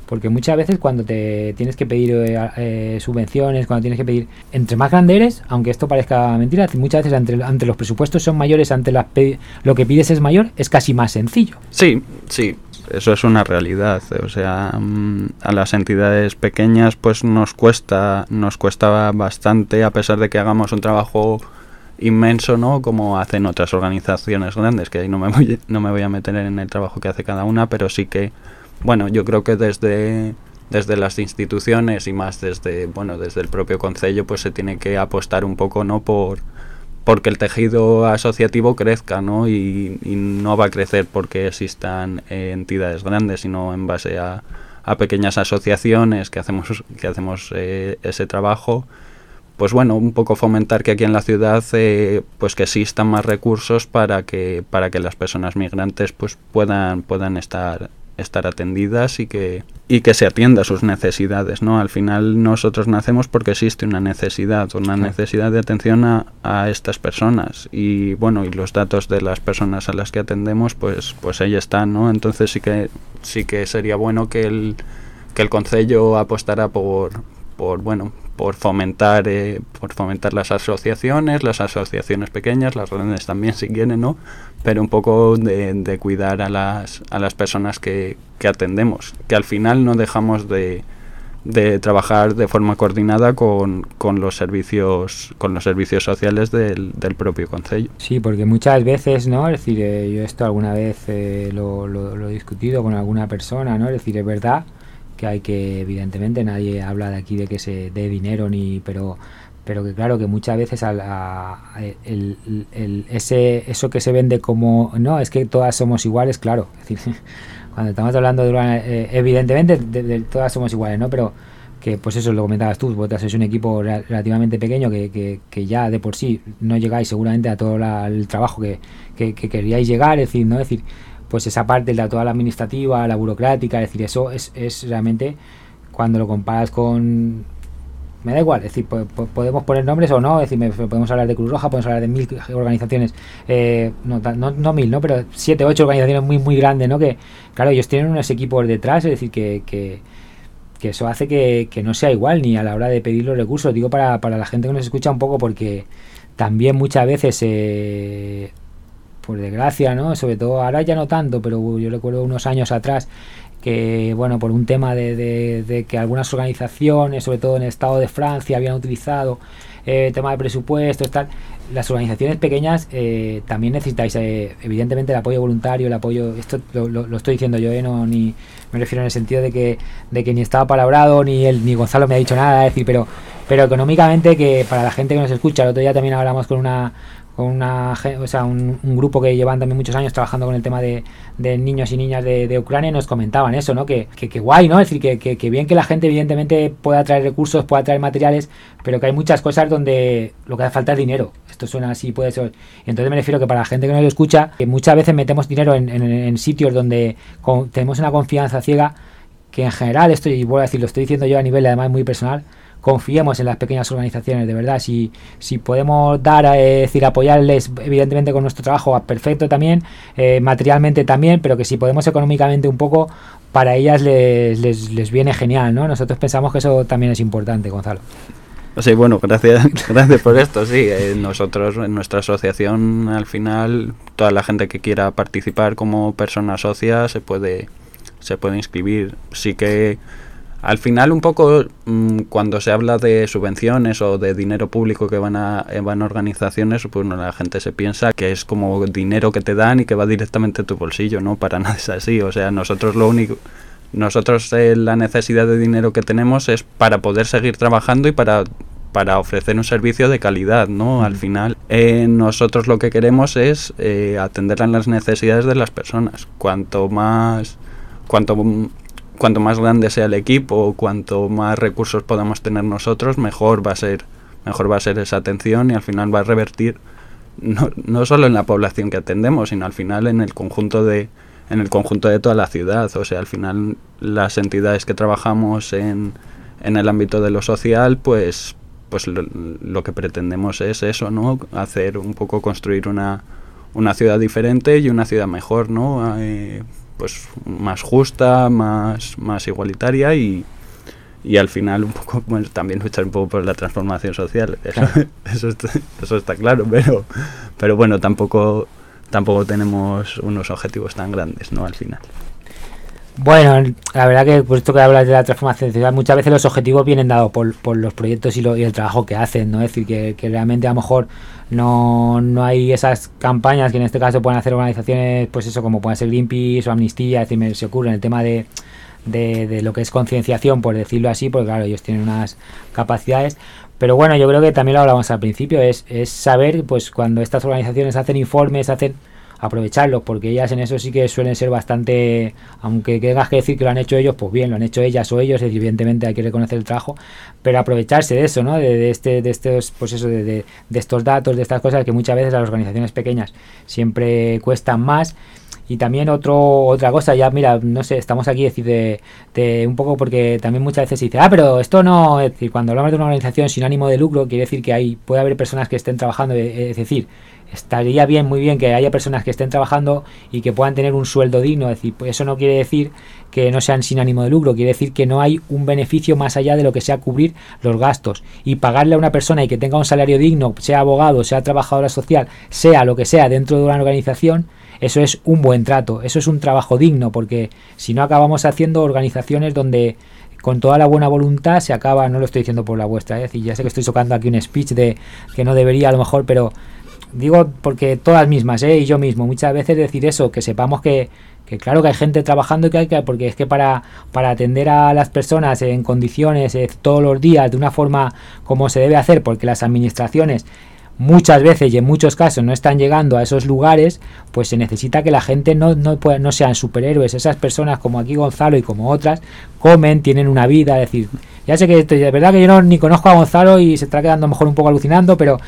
porque muchas veces cuando te tienes que pedir eh, eh, subvenciones, cuando tienes que pedir, entre más grande eres, aunque esto parezca mentira, muchas veces ante, los presupuestos son mayores, ante las lo que pides es mayor, es casi más sencillo. Sí, sí, eso es una realidad. O sea, mm, a las entidades pequeñas pues nos cuesta, nos cuesta bastante, a pesar de que hagamos un trabajo inmenso, ¿no? Como hacen otras organizaciones grandes, que ahí no me voy, [LAUGHS] no me voy a meter en el trabajo que hace cada una, pero sí que, bueno, yo creo que desde desde las instituciones y más desde bueno desde el propio concello pues se tiene que apostar un poco no por porque el tejido asociativo crezca, ¿no? Y, no va a crecer porque existan entidades grandes, sino en base a, a pequeñas asociaciones que hacemos, que hacemos eh, ese trabajo. Pues bueno, un poco fomentar que aquí en la ciudad eh, pues que existan más recursos para que, para que las personas migrantes pues puedan, puedan estar estar atendidas y que y que se atienda a sus necesidades no al final nosotros nacemos porque existe una necesidad una necesidad de atención a, a estas personas. Y bueno y los datos de las personas a las que atendemos pues pues ahí están no entonces sí que sí que sería bueno que el que el concello apostara por por bueno por fomentar eh, por fomentar las asociaciones, las asociaciones pequeñas, las grandes también si quieren, ¿no? Pero un poco de, cuidar a las, a las personas que, que atendemos, que al final no dejamos de, de trabajar de forma coordinada con, con, los servicios con los servicios sociales del, del propio concello. Sí, porque muchas veces, ¿no? Es decir, eh, yo esto alguna vez eh, lo, lo, lo, he discutido con alguna persona, ¿no? Es decir, es verdad que hay que, evidentemente, nadie habla de aquí de que se dé dinero ni, pero pero que claro que muchas veces al, a, el, el, ese eso que se vende como no es que todas somos iguales claro. Es decir [LAUGHS] cuando estamos hablando de eh, evidentemente de, de, todas somos iguales no pero que pues eso lo comentabas tú vosotras sois un equipo relativamente pequeño que, que, que, ya de por sí no llegáis seguramente a todo la, el trabajo que, que, queríais llegar es decir no es decir pues esa parte de toda la administrativa la burocrática es decir eso es, es realmente cuando lo comparas con me da igual, es decir, podemos poner nombres o no, es decir, podemos hablar de Cruz Roja, podemos hablar de mil organizaciones, eh, no, no, no, mil, ¿no? Pero siete, ocho organizaciones muy, muy grandes, ¿no? Que, claro, ellos tienen unos equipos detrás, es decir, que, que, que eso hace que, que, no sea igual ni a la hora de pedir los recursos, digo para, para la gente que nos escucha un poco, porque también muchas veces, eh, por desgracia, ¿no? Sobre todo ahora ya no tanto, pero yo recuerdo unos años atrás, que bueno por un tema de, que algunas organizaciones sobre todo en el estado de Francia habían utilizado eh, tema de presupuestos tal las organizaciones pequeñas eh, también necesitáis eh, evidentemente el apoyo voluntario el apoyo esto lo estoy diciendo yo eh, no ni me refiero en el sentido de que de que ni estaba palabrado ni él ni Gonzalo me ha dicho nada es decir pero pero económicamente que para la gente que nos escucha el otro día también hablamos con una con una o sea, un, grupo que llevan también muchos años trabajando con el tema de, de niños y niñas de, Ucrania nos comentaban eso, ¿no? Que, que, que guay, ¿no? Es decir, que, que, bien que la gente evidentemente pueda traer recursos, pueda traer materiales, pero que hay muchas cosas donde lo que hace falta es dinero. Esto suena así, puede ser. Entonces me refiero que para la gente que no lo escucha, que muchas veces metemos dinero en, en, en sitios donde con, tenemos una confianza ciega, que en general, esto, y voy a decir, lo estoy diciendo yo a nivel además muy personal, confiemos en las pequeñas organizaciones, de verdad. Si, si podemos dar, eh, decir, apoyarles, evidentemente con nuestro trabajo, perfecto también, eh, materialmente también, pero que si podemos económicamente un poco, para ellas les, les, les, viene genial, ¿no? Nosotros pensamos que eso también es importante, Gonzalo. Sí, bueno, gracias, [LAUGHS] gracias por esto. Sí, eh, nosotros en nuestra asociación, al final, toda la gente que quiera participar como persona socia se puede, se puede inscribir. Sí que al final un poco mmm, cuando se habla de subvenciones o de dinero público que van a, eh, van a organizaciones, pues no, la gente se piensa que es como dinero que te dan y que va directamente a tu bolsillo, no, para [LAUGHS] nada es así, o sea, nosotros lo único nosotros eh, la necesidad de dinero que tenemos es para poder seguir trabajando y para para ofrecer un servicio de calidad, ¿no? Mm. Al final, eh, nosotros lo que queremos es eh, atender a las necesidades de las personas. Cuanto más, cuanto cuanto más grande sea el equipo, cuanto más recursos podamos tener nosotros, mejor va a ser, mejor va a ser esa atención y al final va a revertir no, no solo en la población que atendemos, sino al final en el conjunto de en el conjunto de toda la ciudad. O sea, al final las entidades que trabajamos en, en el ámbito de lo social, pues pues lo, que pretendemos es eso, ¿no? Hacer un poco construir una, una ciudad diferente y una ciudad mejor, ¿no? Eh, pues más justa, más, más igualitaria y, y al final un poco [LAUGHS] pues, también luchar un poco por la transformación social eso, claro. [LAUGHS] eso, está, eso está claro pero pero bueno tampoco tampoco tenemos unos objetivos tan grandes no al final bueno, la verdad que por esto que hablas de la transformación ciudad, muchas veces los objetivos vienen dados por, por los proyectos y, lo, y, el trabajo que hacen, ¿no? Es decir, que, que, realmente a lo mejor no, no hay esas campañas que en este caso pueden hacer organizaciones, pues eso, como pueden ser Greenpeace o Amnistía, es decir, me, se ocurre en el tema de, de, de lo que es concienciación, por decirlo así, porque claro, ellos tienen unas capacidades, pero bueno, yo creo que también lo hablamos al principio, es, es saber, pues cuando estas organizaciones hacen informes, hacen aprovecharlos, porque ellas en eso sí que suelen ser bastante, aunque tengas que decir que lo han hecho ellos, pues bien, lo han hecho ellas o ellos, evidentemente hay que reconocer el trabajo, pero aprovecharse de eso, ¿no? De, este, de estos, pues eso, de, de, estos datos, de estas cosas que muchas veces las organizaciones pequeñas siempre cuestan más Y también otro, otra cosa, ya mira, no sé, estamos aquí decir de, de un poco porque también muchas veces se dice, ah, pero esto no, es decir, cuando hablamos de una organización sin ánimo de lucro, quiere decir que hay, puede haber personas que estén trabajando, es decir, estaría bien, muy bien que haya personas que estén trabajando y que puedan tener un sueldo digno. Es decir, pues eso no quiere decir que no sean sin ánimo de lucro, quiere decir que no hay un beneficio más allá de lo que sea cubrir los gastos. Y pagarle a una persona y que tenga un salario digno, sea abogado, sea trabajadora social, sea lo que sea dentro de una organización, eso es un buen trato, eso es un trabajo digno, porque si no acabamos haciendo organizaciones donde con toda la buena voluntad se acaba, no lo estoy diciendo por la vuestra, es decir, ya sé que estoy tocando aquí un speech de que no debería a lo mejor, pero digo porque todas mismas, ¿eh? y yo mismo, muchas veces decir eso, que sepamos que, que claro que hay gente trabajando y que hay que, porque es que para, para atender a las personas en condiciones eh, todos los días de una forma como se debe hacer, porque las administraciones muchas veces y en muchos casos no están llegando a esos lugares, pues se necesita que la gente no, no, no sean superhéroes. Esas personas como aquí Gonzalo y como otras comen, tienen una vida, es decir, ya sé que de verdad que yo no ni conozco a Gonzalo y se está quedando mejor un poco alucinando, pero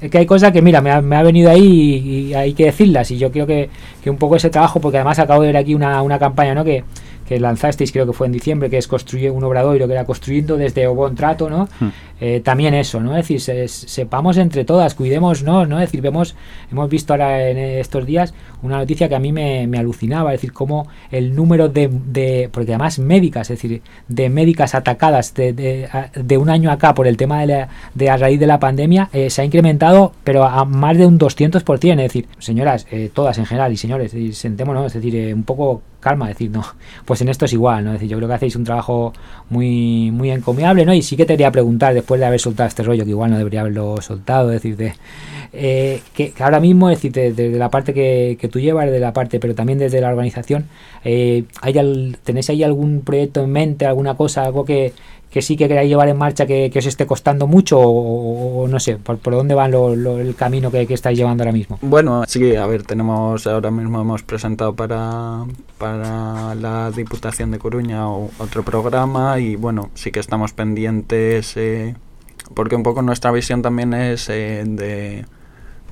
es que hay cosas que, mira, me ha, me ha venido ahí y, hay que decirlas. Y yo creo que, que, un poco ese trabajo, porque además acabo de ver aquí una, una campaña, ¿no? Que, que lanzasteis, creo que fue en diciembre, que es construir un obradoiro que era construyendo desde o buen trato, ¿no? Hmm. Eh, también eso, ¿no? Es decir, sepamos entre todas, cuidemos, ¿no? Es decir, vemos, hemos visto ahora en estos días una noticia que a mí me, me alucinaba, es decir, cómo el número de, de, porque además médicas, es decir, de médicas atacadas de, de, de un año acá por el tema de, la, de a raíz de la pandemia eh, se ha incrementado, pero a más de un 200%, es decir, señoras, eh, todas en general y señores, sentémonos, es decir, eh, un poco calma, decir, no, pues en esto es igual, ¿no? Es decir, yo creo que hacéis un trabajo muy, muy encomiable, ¿no? Y sí que te quería preguntar, después de haber soltado este rollo, que igual no debería haberlo soltado, decir, de, eh, que, ahora mismo, es decir, desde de la parte que, que, tú llevas, de la parte, pero también desde la organización, eh, ¿hay al, ¿tenéis ahí algún proyecto en mente, alguna cosa, algo que, que sí que queráis llevar en marcha que, que os esté costando mucho o, no sé, por, por dónde va el camino que, que, estáis llevando ahora mismo? Bueno, sí, a ver, tenemos ahora mismo hemos presentado para, para la Diputación de Coruña otro programa y bueno, sí que estamos pendientes eh, porque un poco nuestra visión también es eh, de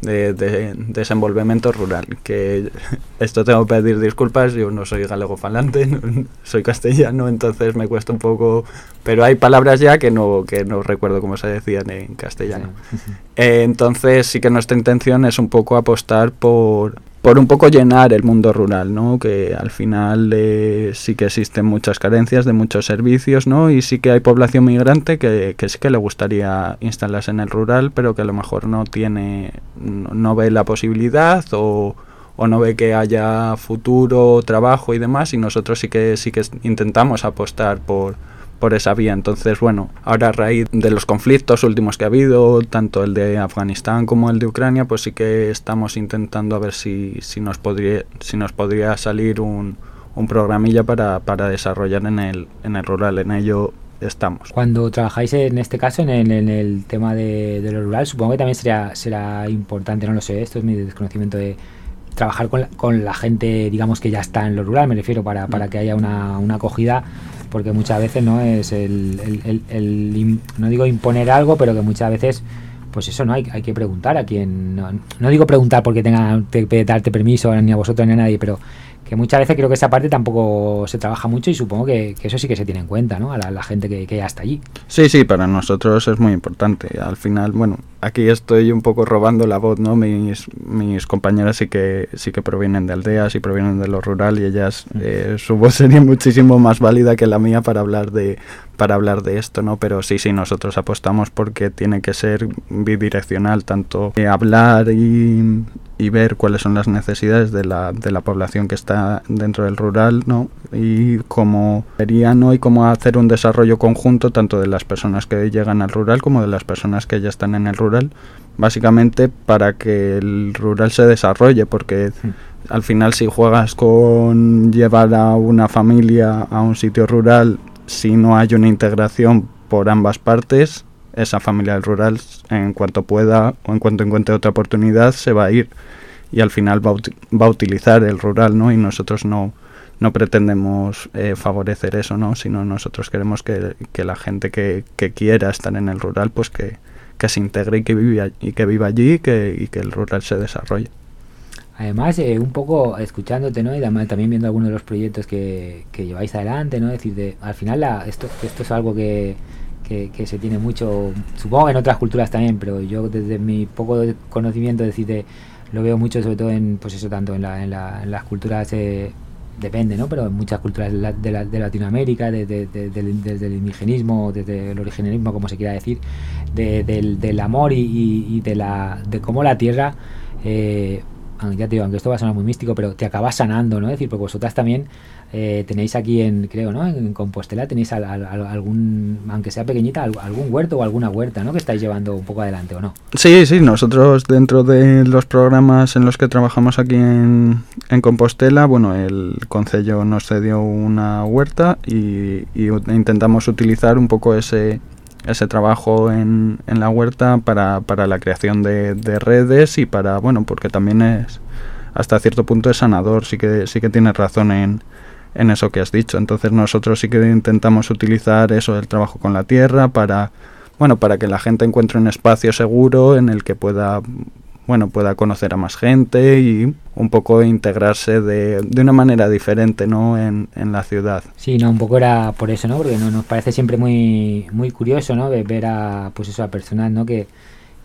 de, de, desenvolvimiento rural. Que esto tengo que pedir disculpas, yo no soy galego falante, [LAUGHS] no, soy castellano, entonces me cuesta un poco, pero hay palabras ya que no, que no recuerdo cómo se decían en castellano. Sí. Eh, entonces sí que nuestra intención es un poco apostar por, por un poco llenar el mundo rural, ¿no? Que al final eh, sí que existen muchas carencias de muchos servicios, ¿no? Y sí que hay población migrante que, que sí que le gustaría instalarse en el rural, pero que a lo mejor no tiene, no, no ve la posibilidad o, o, no ve que haya futuro, trabajo y demás, y nosotros sí que sí que intentamos apostar por por esa vía. Entonces, bueno, ahora a raíz de los conflictos últimos que ha habido, tanto el de Afganistán como el de Ucrania, pues sí que estamos intentando a ver si, si, nos, podría, si nos podría salir un, un programilla para, para desarrollar en el, en el rural. En ello estamos. Cuando trabajáis en este caso en el, en el tema de, de, lo rural, supongo que también será, será importante, no lo sé, esto es mi desconocimiento de trabajar con la, con la gente, digamos que ya está en lo rural, me refiero, para, para que haya una, una acogida porque muchas veces no es el, el, el, no digo imponer algo, pero que muchas veces pues eso no hay, hay que preguntar a quien no, no digo preguntar porque tenga que darte permiso ni a vosotros ni a nadie, pero que muchas veces creo que esa parte tampoco se trabaja mucho y supongo que, que eso sí que se tiene en cuenta, ¿no? A la, la gente que, que, ya está allí. Sí, sí, para nosotros es muy importante. Al final, bueno, aquí estoy un poco robando la voz, ¿no? Mis, mis compañeras sí que sí que provienen de aldeas y provienen de lo rural y ellas eh, su voz sería muchísimo más válida que la mía para hablar de para hablar de esto, ¿no? Pero sí, sí, nosotros apostamos porque tiene que ser bidireccional, tanto eh, hablar y, y ver cuáles son las necesidades de la, de la población que está dentro del rural, ¿no? Y cómo sería, ¿no? Y cómo hacer un desarrollo conjunto tanto de las personas que llegan al rural como de las personas que ya están en el rural, básicamente para que el rural se desarrolle, porque sí. al final si juegas con llevar a una familia a un sitio rural, si no hay una integración por ambas partes, esa familia del rural, en cuanto pueda o en cuanto encuentre otra oportunidad, se va a ir y al final va va a utilizar el rural, ¿no? Y nosotros no, no pretendemos eh, favorecer eso, ¿no? Sino nosotros queremos que, que la gente que, que, quiera estar en el rural, pues que, que se integre y que viva, y que viva allí y que, y que el rural se desarrolle. Además, eh, un poco escuchándote, ¿no? Y también viendo algunos de los proyectos que, que lleváis adelante, ¿no? Es al final la, esto, esto es algo que, que, se tiene mucho, supongo en otras culturas también, pero yo desde mi poco de conocimiento, es decir, de, lo veo mucho sobre todo en, pues eso, tanto en, la, en, la, las culturas, eh, depende, ¿no? Pero en muchas culturas de, la- de, la- de Latinoamérica, de- de- desde el indigenismo, desde el originalismo, como se quiera decir, de- del, del amor y, y- de, la, de cómo la tierra, eh, ya te digo, aunque esto va a sonar muy místico, pero te acaba sanando, ¿no? Es decir, porque vosotras también eh, tenéis aquí en, creo, ¿no? En Compostela tenéis al- al- al- algún, aunque sea pequeñita, al- algún huerto o alguna huerta, ¿no? Que estáis llevando un poco adelante, ¿o no? Sí, sí, nosotros dentro de los programas en los que trabajamos aquí en, Compostela, bueno, el Concello nos cedió una huerta y, y intentamos utilizar un poco ese, ese trabajo en, en la huerta para, para la creación de, de redes y para, bueno, porque también es, hasta cierto punto es sanador, sí que, sí que tienes razón en, en eso que has dicho. Entonces nosotros sí que intentamos utilizar eso, el trabajo con la tierra, para bueno, para que la gente encuentre un espacio seguro en el que pueda bueno, pueda conocer a más gente y un poco integrarse de, de una manera diferente, ¿no? En, en la ciudad. Sí, no, un poco era por eso, ¿no? Porque no, nos parece siempre muy muy curioso, ¿no? Ver a, pues eso, a personas, ¿no? Que,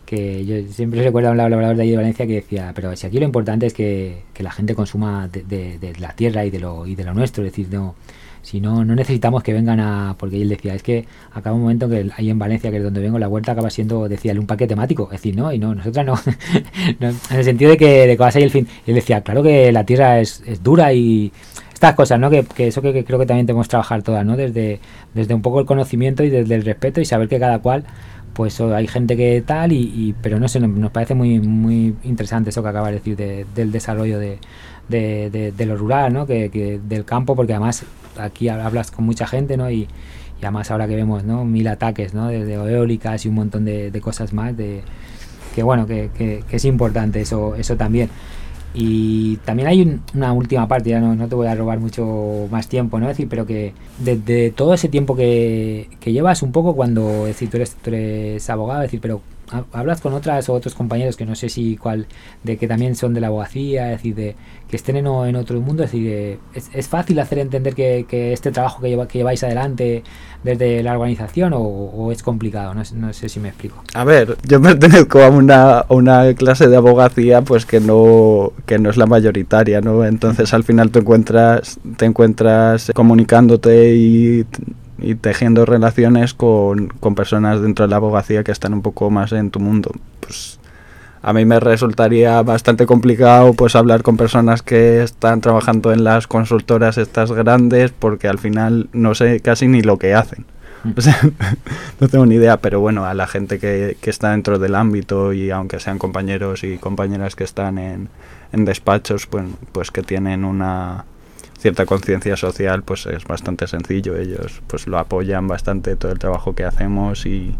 que yo siempre recuerdo a un hablador de ahí de Valencia que decía, pero si aquí lo importante es que, que la gente consuma de, de- la tierra y de lo y de lo nuestro, es decir, no si no no necesitamos que vengan a porque él decía, es que acaba un momento que ahí en Valencia, que es donde vengo, la huerta acaba siendo, decía un parque temático, es decir, no, y no, nosotras no, [LAUGHS] No, en el sentido de que de vas ahí el fin, y él decía, claro que la tierra es, es dura y estas cosas, ¿no? Que, que eso que creo que también tenemos que trabajar todas, ¿no? Desde, desde un poco el conocimiento y desde el respeto y saber que cada cual, pues hay gente que tal, y, pero no sé, nos, parece muy muy interesante eso que acabas de decir de- del desarrollo de, de, de- de lo rural, ¿no? Que, que del campo, porque además aquí hablas con mucha gente, ¿no? Y, además ahora que vemos, ¿no? Mil ataques, ¿no? De, de eólicas y un montón de, cosas más, de que bueno, que- que es importante eso, eso también. Y también hay un- una última parte, ya no, no te voy a robar mucho más tiempo, ¿no? Es decir, pero que desde todo ese tiempo que, que llevas un poco cuando, decir, tú eres, eres abogado, decir, pero ha- hablas con otras o otros compañeros que no sé si cuál, de que también son de la abogacía, es decir, de que estén en, otro mundo, es decir, de- es, es fácil hacer entender que, que este trabajo que, lleváis adelante desde la organización o, es complicado, no, no sé si me explico. A ver, yo [LAUGHS] pertenezco a una, a una clase de abogacía pues que no, que no es la mayoritaria, ¿no? Entonces al final te encuentras, te encuentras comunicándote y, y tejiendo relaciones con, con personas dentro de la abogacía que están un poco más en tu mundo. Pues a mí me resultaría bastante complicado pues hablar con personas que están trabajando en las consultoras estas grandes porque al final no sé casi ni lo que hacen. [LAUGHS] O sea, no tengo ni idea, pero bueno, a la gente que, que está dentro del ámbito y aunque sean compañeros y compañeras que están en, en despachos, pues, pues que tienen una cierta conciencia social, pues es bastante sencillo. Ellos pues lo apoyan bastante todo el trabajo que hacemos y,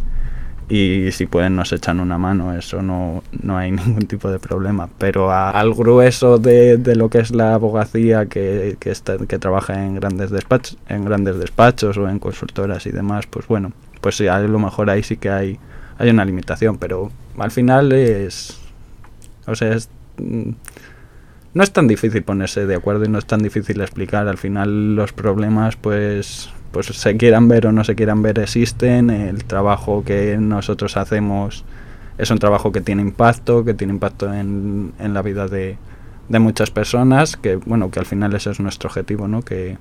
y si pueden nos echan una mano, eso no, no hay [LAUGHS] ningún tipo de problema. Pero a- al grueso de, de lo que es la abogacía que, que, está, que trabaja en grandes despachos, en grandes despachos o en consultoras y demás, pues bueno, pues sí, a lo mejor ahí sí que hay, hay una limitación, pero al final es, o sea, es, mm, no es tan difícil ponerse de acuerdo y no es tan difícil explicar. Al final los problemas, pues, pues se quieran ver o no se quieran ver, existen. El trabajo que nosotros hacemos es un trabajo que tiene impacto, que tiene impacto en, en la vida de, de muchas personas, que bueno, que al final ese es nuestro objetivo, ¿no? Que,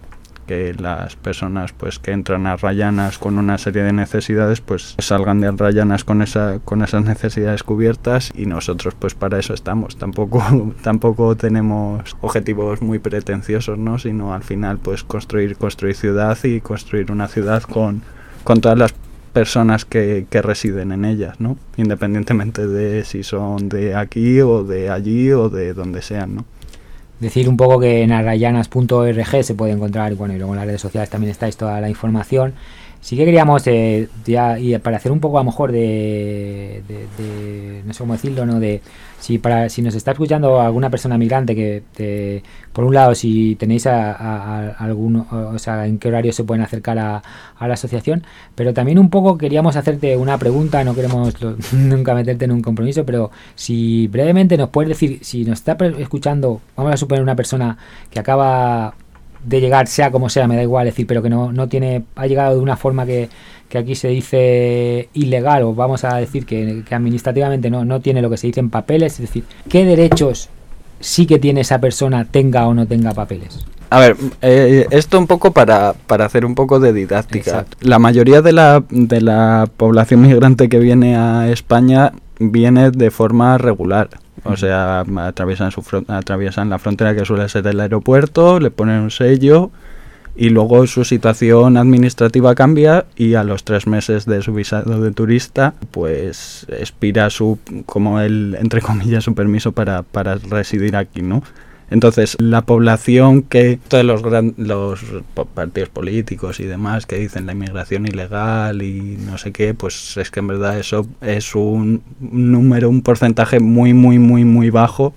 que las personas pues que entran a Rayanas con una serie de necesidades pues salgan de Rayanas con esa con esas necesidades cubiertas y nosotros pues para eso estamos. Tampoco [LAUGHS] tampoco tenemos objetivos muy pretenciosos no sino al final pues construir construir ciudad y construir una ciudad con con todas las personas que, que residen en ellas no independientemente de si son de aquí o de allí o de donde sean no Decir un poco que en arrayanas.org se puede encontrar, bueno, y luego en las redes sociales también estáis toda la información. Sí que queríamos, eh, ya, y para hacer un poco a lo mejor de, de- de- no sé cómo decirlo, ¿no? De, si, para, si nos está escuchando alguna persona migrante que, eh, por un lado, si tenéis a, a- a algún, o sea, en qué horario se pueden acercar a, la asociación, pero también un poco queríamos hacerte una pregunta, no queremos [LAUGHS] nunca meterte en un compromiso, pero si brevemente nos puedes decir, si nos está escuchando, vamos a suponer una persona que acaba de llegar, sea como sea, me da igual decir, pero que no, no tiene, ha llegado de una forma que, que aquí se dice ilegal, o vamos a decir que, que administrativamente no, no tiene lo que se dice en papeles, es decir, ¿qué derechos sí que tiene esa persona, tenga o no tenga papeles? A ver, eh, esto un poco para, para hacer un poco de didáctica. Exacto. La mayoría de la, de la población migrante que viene a España viene de forma regular. O sea, atraviesan, su atraviesan la frontera que suele ser el aeropuerto, le ponen un sello y luego su situación administrativa cambia y a los tres meses de su visado de turista pues expira su como el entre comillas su permiso para, para residir aquí no entonces la población que todos los gran- los partidos políticos y demás que dicen la inmigración ilegal y no sé qué pues es que en verdad eso es un número un porcentaje muy muy muy muy bajo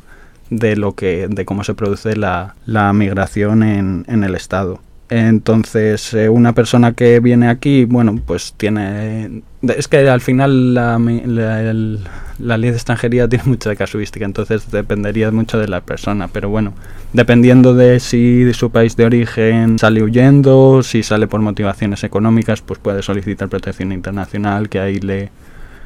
de lo que de cómo se produce la, la migración en, en el estado. Entonces eh, una persona que viene aquí bueno pues tiene es que al final la, la ley de extranjería tiene mucha casuística entonces dependería mucho de la persona pero bueno dependiendo de si su país de origen sale huyendo si sale por motivaciones económicas pues puede solicitar protección internacional que ahí le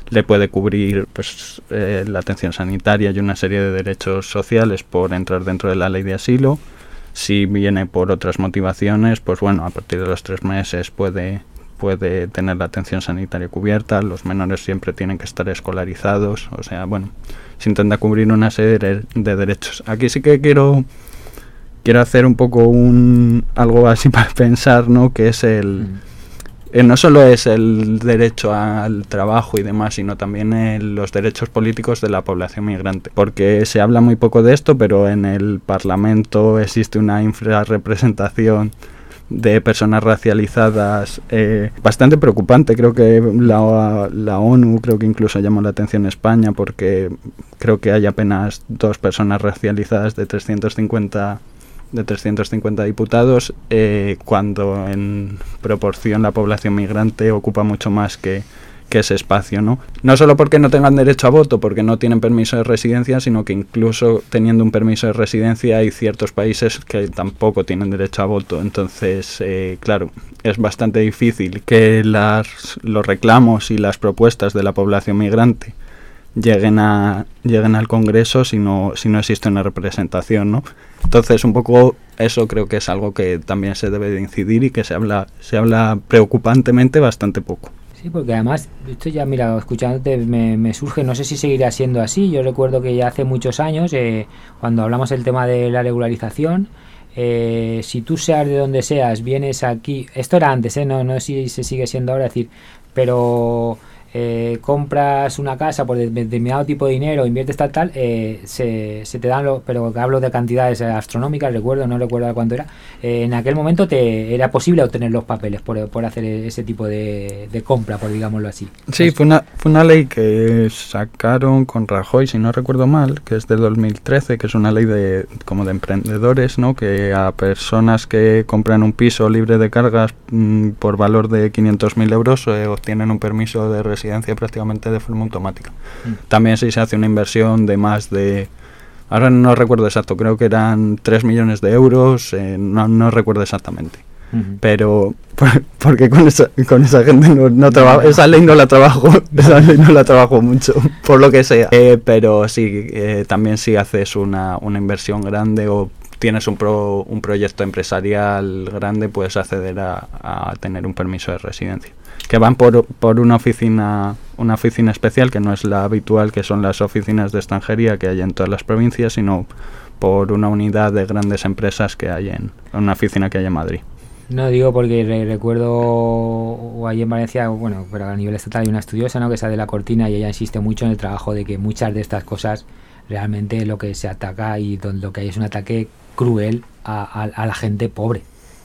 le puede cubrir pues eh, la atención sanitaria y una serie de derechos sociales por entrar dentro de la ley de asilo. Si viene por otras motivaciones, pues bueno, a partir de los tres meses puede puede tener la atención sanitaria cubierta. Los menores siempre tienen que estar escolarizados. O sea, bueno, se intenta cubrir una serie de, de derechos. Aquí sí que quiero quiero hacer un poco un algo así [LAUGHS] para pensar, ¿no? Que es el eh, no solo es el derecho al trabajo y demás, sino también eh, los derechos políticos de la población migrante. Porque se habla muy poco de esto, pero en el Parlamento existe una infrarrepresentación de personas racializadas eh, bastante preocupante. Creo que la, la ONU creo que incluso llamó la atención España porque creo que hay apenas dos personas racializadas de 350 de 350 diputados, eh, cuando en proporción la población migrante ocupa mucho más que, que ese espacio, ¿no? No solo porque no tengan derecho a voto, porque no tienen permiso de residencia, sino que incluso teniendo un permiso de residencia hay ciertos países que tampoco tienen derecho a voto. Entonces, eh, claro, es bastante difícil que las, los reclamos y las propuestas de la población migrante lleguen a lleguen al Congreso si no si no existe una representación, ¿no? Entonces, un poco eso creo que es algo que también se debe de incidir y que se habla se habla preocupantemente bastante poco. Sí, porque además, esto ya, mira, escuchándote me, me surge, no sé si seguirá siendo así. Yo recuerdo que ya hace muchos años, eh, cuando hablamos del tema de la regularización, eh, si tú seas de donde seas, vienes aquí, esto era antes, eh, no, no sé si se sigue siendo ahora, es decir, pero eh, compras una casa por de- determinado tipo de dinero, inviertes tal, tal, eh, se, se te dan los, pero hablo de cantidades astronómicas, recuerdo, no recuerdo cuánto era, eh, en aquel momento te era posible obtener los papeles por, por hacer ese tipo de, de compra, por digámoslo así. Sí, fue una, fue una ley que sacaron con Rajoy, si no recuerdo mal, que es de 2013, que es una ley de como de emprendedores, ¿no? Que a personas que compran un piso libre de cargas mm, por valor de 500.000 euros eh, obtienen un permiso de residencia prácticamente de forma automática. Mm. También si se hace una inversión de más de... Ahora no recuerdo exacto, creo que eran 3 millones de euros, eh, no, no recuerdo exactamente pero por- porque con esa, con esa gente no, no trabajo, esa ley no la trabajo, [LAUGHS] esa ley no la trabajo mucho, [LAUGHS] por lo que sea. Eh, pero sí, eh, también si haces una, una inversión grande o tienes un, pro, un proyecto empresarial grande, puedes acceder a, a tener un permiso de residencia. Que van por, por una oficina una oficina especial que no es la habitual, que son las oficinas de extranjería que hay en todas las provincias, sino por una unidad de grandes empresas que hay en una oficina que hay en Madrid. No digo porque re- recuerdo ahí en Valencia, bueno, pero a nivel estatal hay una estudiosa, ¿no? Que es de la cortina y ella insiste mucho en el trabajo de que muchas de estas cosas realmente lo que se ataca y lo que hay es un ataque cruel a la gente pobre.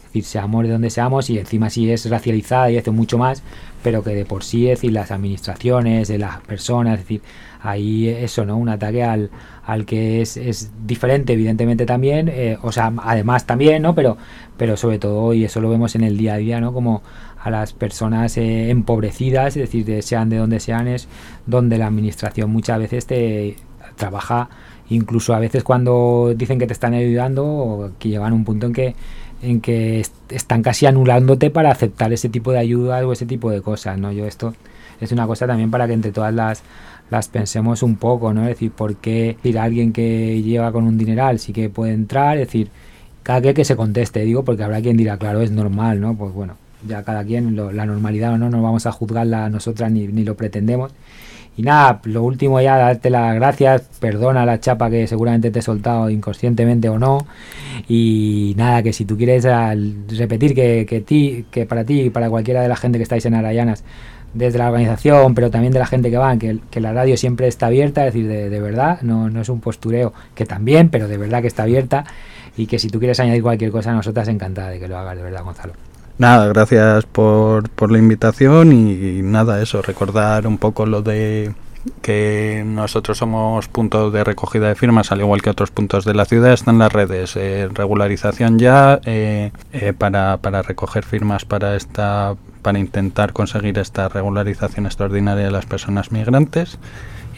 Decir, seamos de donde seamos y encima si es racializada y hace mucho más, pero que de por sí, es decir, las administraciones, de las personas, es decir, ahí eso, ¿no? Un ataque al, al que es, es diferente, evidentemente también, eh, o sea, además también, ¿no? Pero, pero sobre todo, y eso lo vemos en el día a día, ¿no? Como a las personas eh, empobrecidas, es decir, de, sean de donde sean, es donde la administración muchas veces te trabaja, incluso a veces cuando dicen que te están ayudando, o que llegan a un punto en que en que están casi anulándote para aceptar ese tipo de ayudas o ese tipo de cosas, ¿no? Yo esto es una cosa también para que entre todas las las pensemos un poco, ¿no? Es decir, ¿por qué alguien que lleva con un dineral sí que puede entrar? Es decir, cada quien que se conteste, digo, porque habrá quien dirá, claro, es normal, ¿no? Pues bueno, ya cada quien, la normalidad o no, no vamos a juzgarla a nosotras ni, ni lo pretendemos. Y nada, lo último ya, darte las gracias, perdona la chapa que seguramente te he soltado inconscientemente o no. Y nada, que si tú quieres repetir que, que, ti, que para ti y para cualquiera de la gente que estáis en Arayanas, desde la organización, pero también de la gente que va, que, que la radio siempre está abierta, es decir, de, verdad, no, no es un postureo, que también, pero de verdad que está abierta. Y que si tú quieres añadir cualquier cosa, nosotras encantada de que lo hagas, de verdad, Gonzalo. Nada, gracias por, por la invitación y, nada, eso, recordar un poco lo de que nosotros somos puntos de recogida de firmas, al igual que otros puntos de la ciudad, están las redes. Eh, regularización ya eh, eh, para, para recoger firmas para esta para intentar conseguir esta regularización extraordinaria de las personas migrantes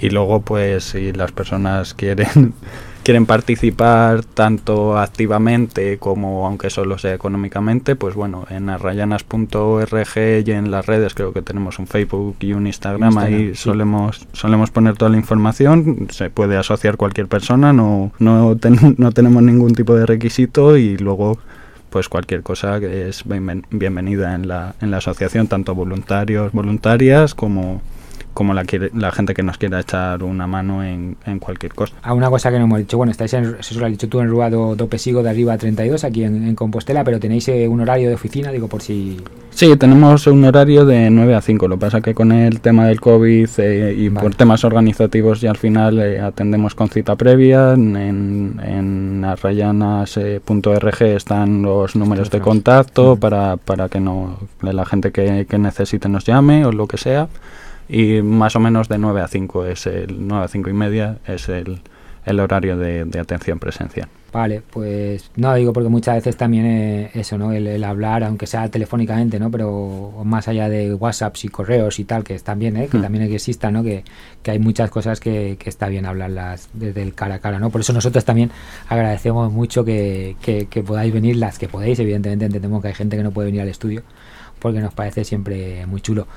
y luego pues si las personas quieren [LAUGHS] quieren participar tanto activamente como aunque solo sea económicamente, pues bueno, en arrayanas.org y en las redes creo que tenemos un Facebook y un Instagram, Instagram ahí sí. solemos solemos poner toda la información, se puede asociar cualquier persona, no no, ten, [LAUGHS] no tenemos ningún tipo de requisito y luego pues cualquier cosa que es bienvenida en la, en la asociación, tanto voluntarios, voluntarias como como la, quiere, la gente que nos quiera echar una mano en, en, cualquier cosa. A una cosa que no hemos dicho, bueno, estáis en, eso lo has dicho tú en Rúa do, do Pesigo de arriba 32, aquí en, en Compostela, pero tenéis eh, un horario de oficina, digo, por si... Sí, tenemos un horario de 9 a 5, lo que pasa que con el tema del COVID eh, y vale. por temas organizativos ya al final eh, atendemos con cita previa, en, en arrayanas.org están los números de contacto para, para que no la gente que, que necesite nos llame o lo que sea y más o menos de 9 a 5 es el 9 a 5 y media es el, el horario de, de, atención presencial. Vale, pues no digo porque muchas veces también eh, eso, ¿no? El, el, hablar, aunque sea telefónicamente, ¿no? Pero más allá de WhatsApps y correos y tal, que bien, ¿eh? Que mm. también existan, ¿no? Que, que, hay muchas cosas que, que, está bien hablarlas desde el cara a cara, ¿no? Por eso nosotros también agradecemos mucho que, que, que podáis venir las que podéis, evidentemente entendemos que hay gente que no puede venir al estudio porque nos parece siempre muy chulo.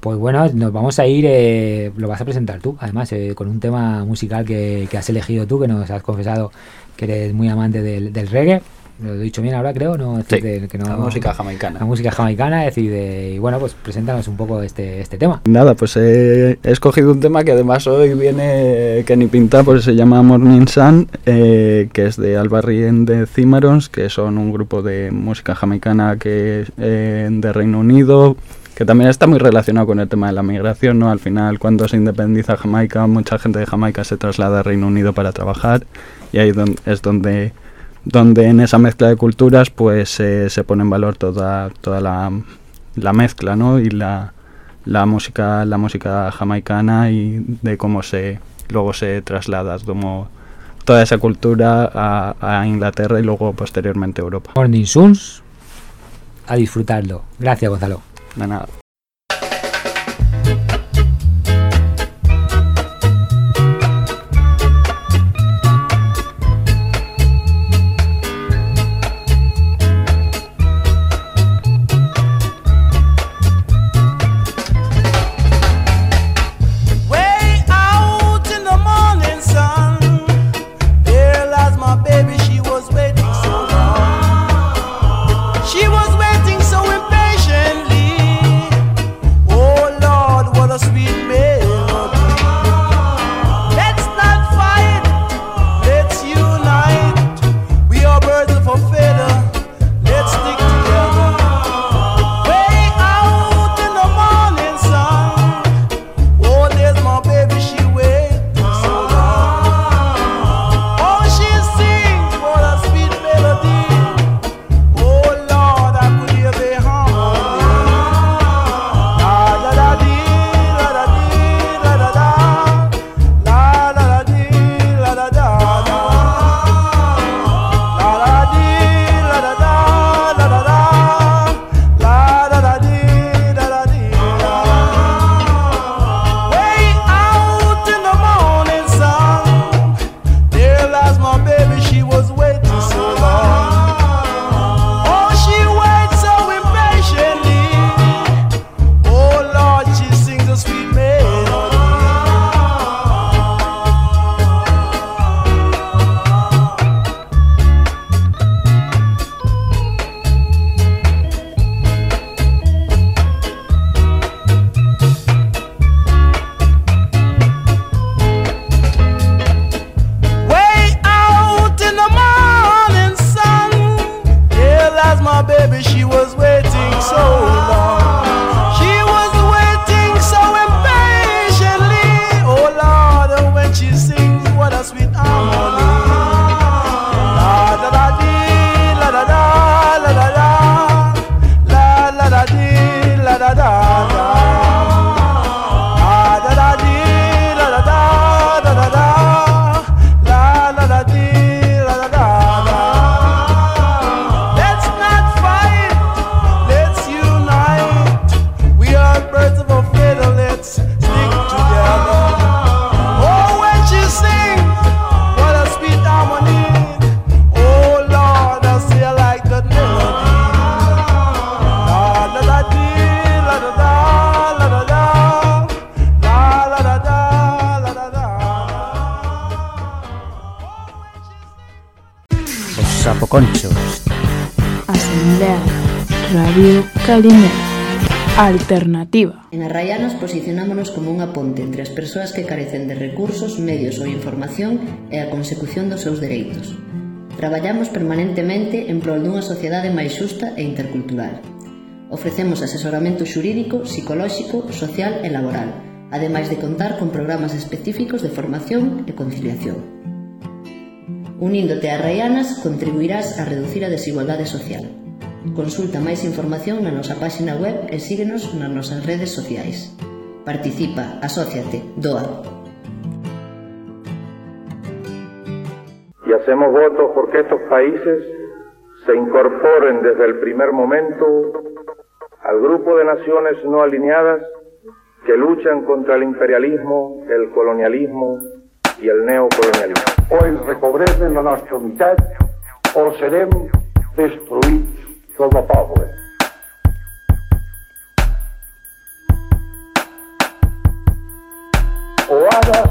Pues bueno, nos vamos a ir, eh, lo vas a presentar tú, además, eh, con un tema musical que, que, has elegido tú, que nos has confesado que eres muy amante del, del reggae. Lo he dicho bien ahora, creo, ¿no? Es decir, sí, de, que no la música jamaicana. La música jamaicana, es decir, de, y bueno, pues preséntanos un poco este, este tema. Nada, pues eh, he escogido un tema que además hoy viene que ni pinta, pues se llama Morning Sun, eh, que es de Alba Rien de Cimarons, que son un grupo de música jamaicana que eh, de Reino Unido, que también está muy relacionado con el tema de la migración, ¿no? Al final, cuando se independiza Jamaica, mucha gente de Jamaica se traslada a Reino Unido para trabajar y ahí es donde, donde en esa mezcla de culturas pues eh, se pone en valor toda, toda la, la mezcla, ¿no? Y la, la música, la música jamaicana y de cómo se luego se traslada como toda esa cultura a, a Inglaterra y luego posteriormente a Europa. Morning Suns, a disfrutarlo. Gracias, Gonzalo. De nada. alternativa. En Arraianos posicionámonos como unha ponte entre as persoas que carecen de recursos, medios ou información e a consecución dos seus dereitos. Traballamos permanentemente en prol dunha sociedade máis xusta e intercultural. Ofrecemos asesoramento xurídico, psicolóxico, social e laboral, ademais de contar con programas específicos de formación e conciliación. Uníndote a Raianas, contribuirás a reducir a desigualdade social. Consulta máis información na nosa páxina web e síguenos nas nosas redes sociais. Participa, asóciate, doa. E hacemos votos porque estos países se incorporen desde el primer momento al grupo de naciones no alineadas que luchan contra el imperialismo, el colonialismo y el neocolonialismo. Hoy recobrem la nostra unitat o seremos destruïts Cosmopolis. Order.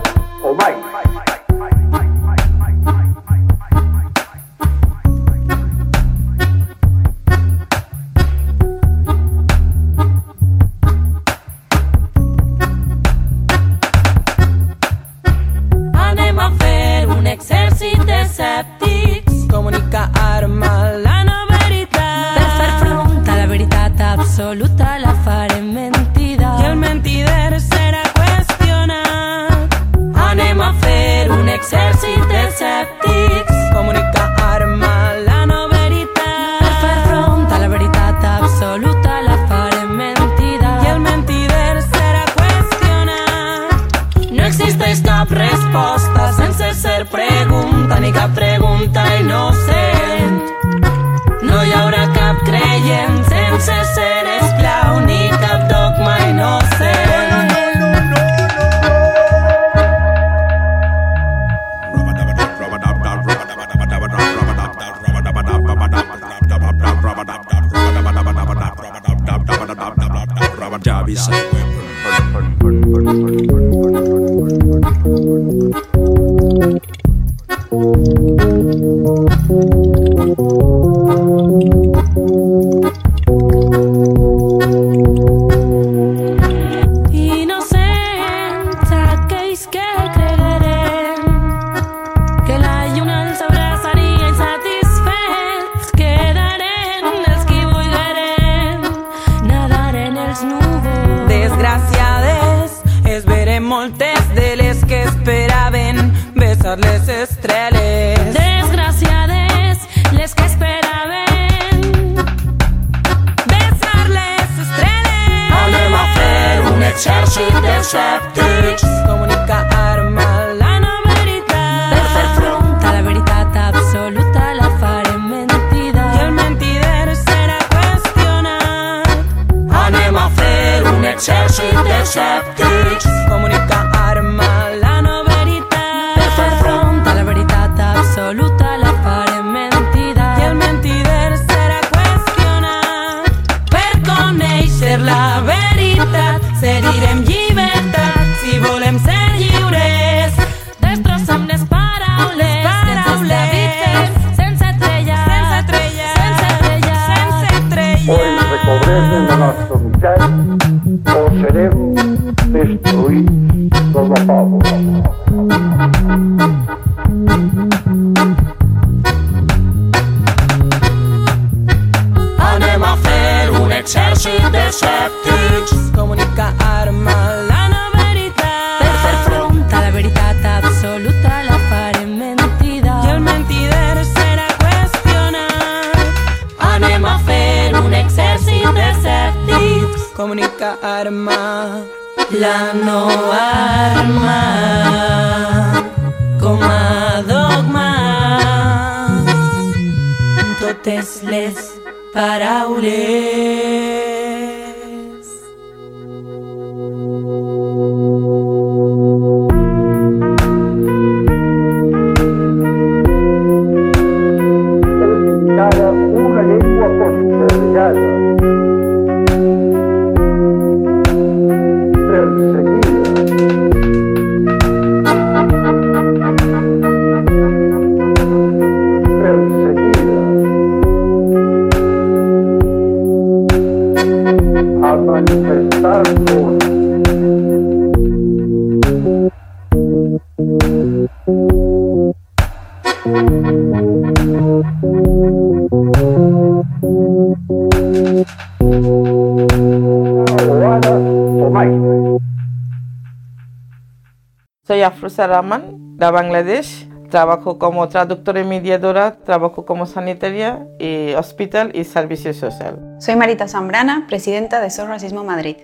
Rahman, de Bangladesh. Trabajo como traductora y mediadora, trabajo como sanitaria, y hospital y servicio social. Soy Marita Zambrana, presidenta de SOS Racismo Madrid.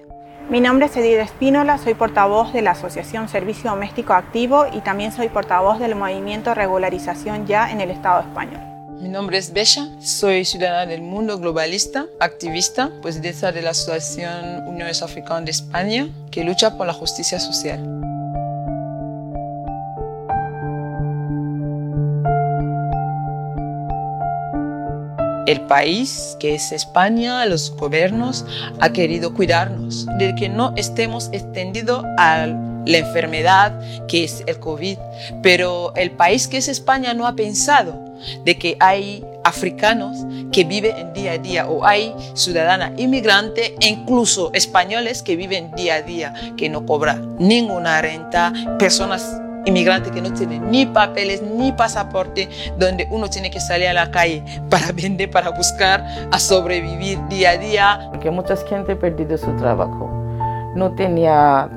Mi nombre es Edith Espínola, soy portavoz de la Asociación Servicio Doméstico Activo y también soy portavoz del movimiento Regularización Ya en el Estado español. Mi nombre es Besha, soy ciudadana del mundo globalista, activista, presidenta de la Asociación Uniones Africanas de España, que lucha por la justicia social. El país, que es España, los gobiernos, ha querido cuidarnos de que no estemos extendidos a la enfermedad que es el COVID. Pero el país que es España no ha pensado de que hay africanos que viven en día a día o hay ciudadanas inmigrantes e incluso españoles que viven día a día, que no cobran ninguna renta, personas inmigrantes que no tienen ni papeles ni pasaporte, donde uno tiene que salir a la calle para [LAUGHS] vender, para buscar a sobrevivir día a día. Porque mucha gente ha perdido su trabajo, no tenía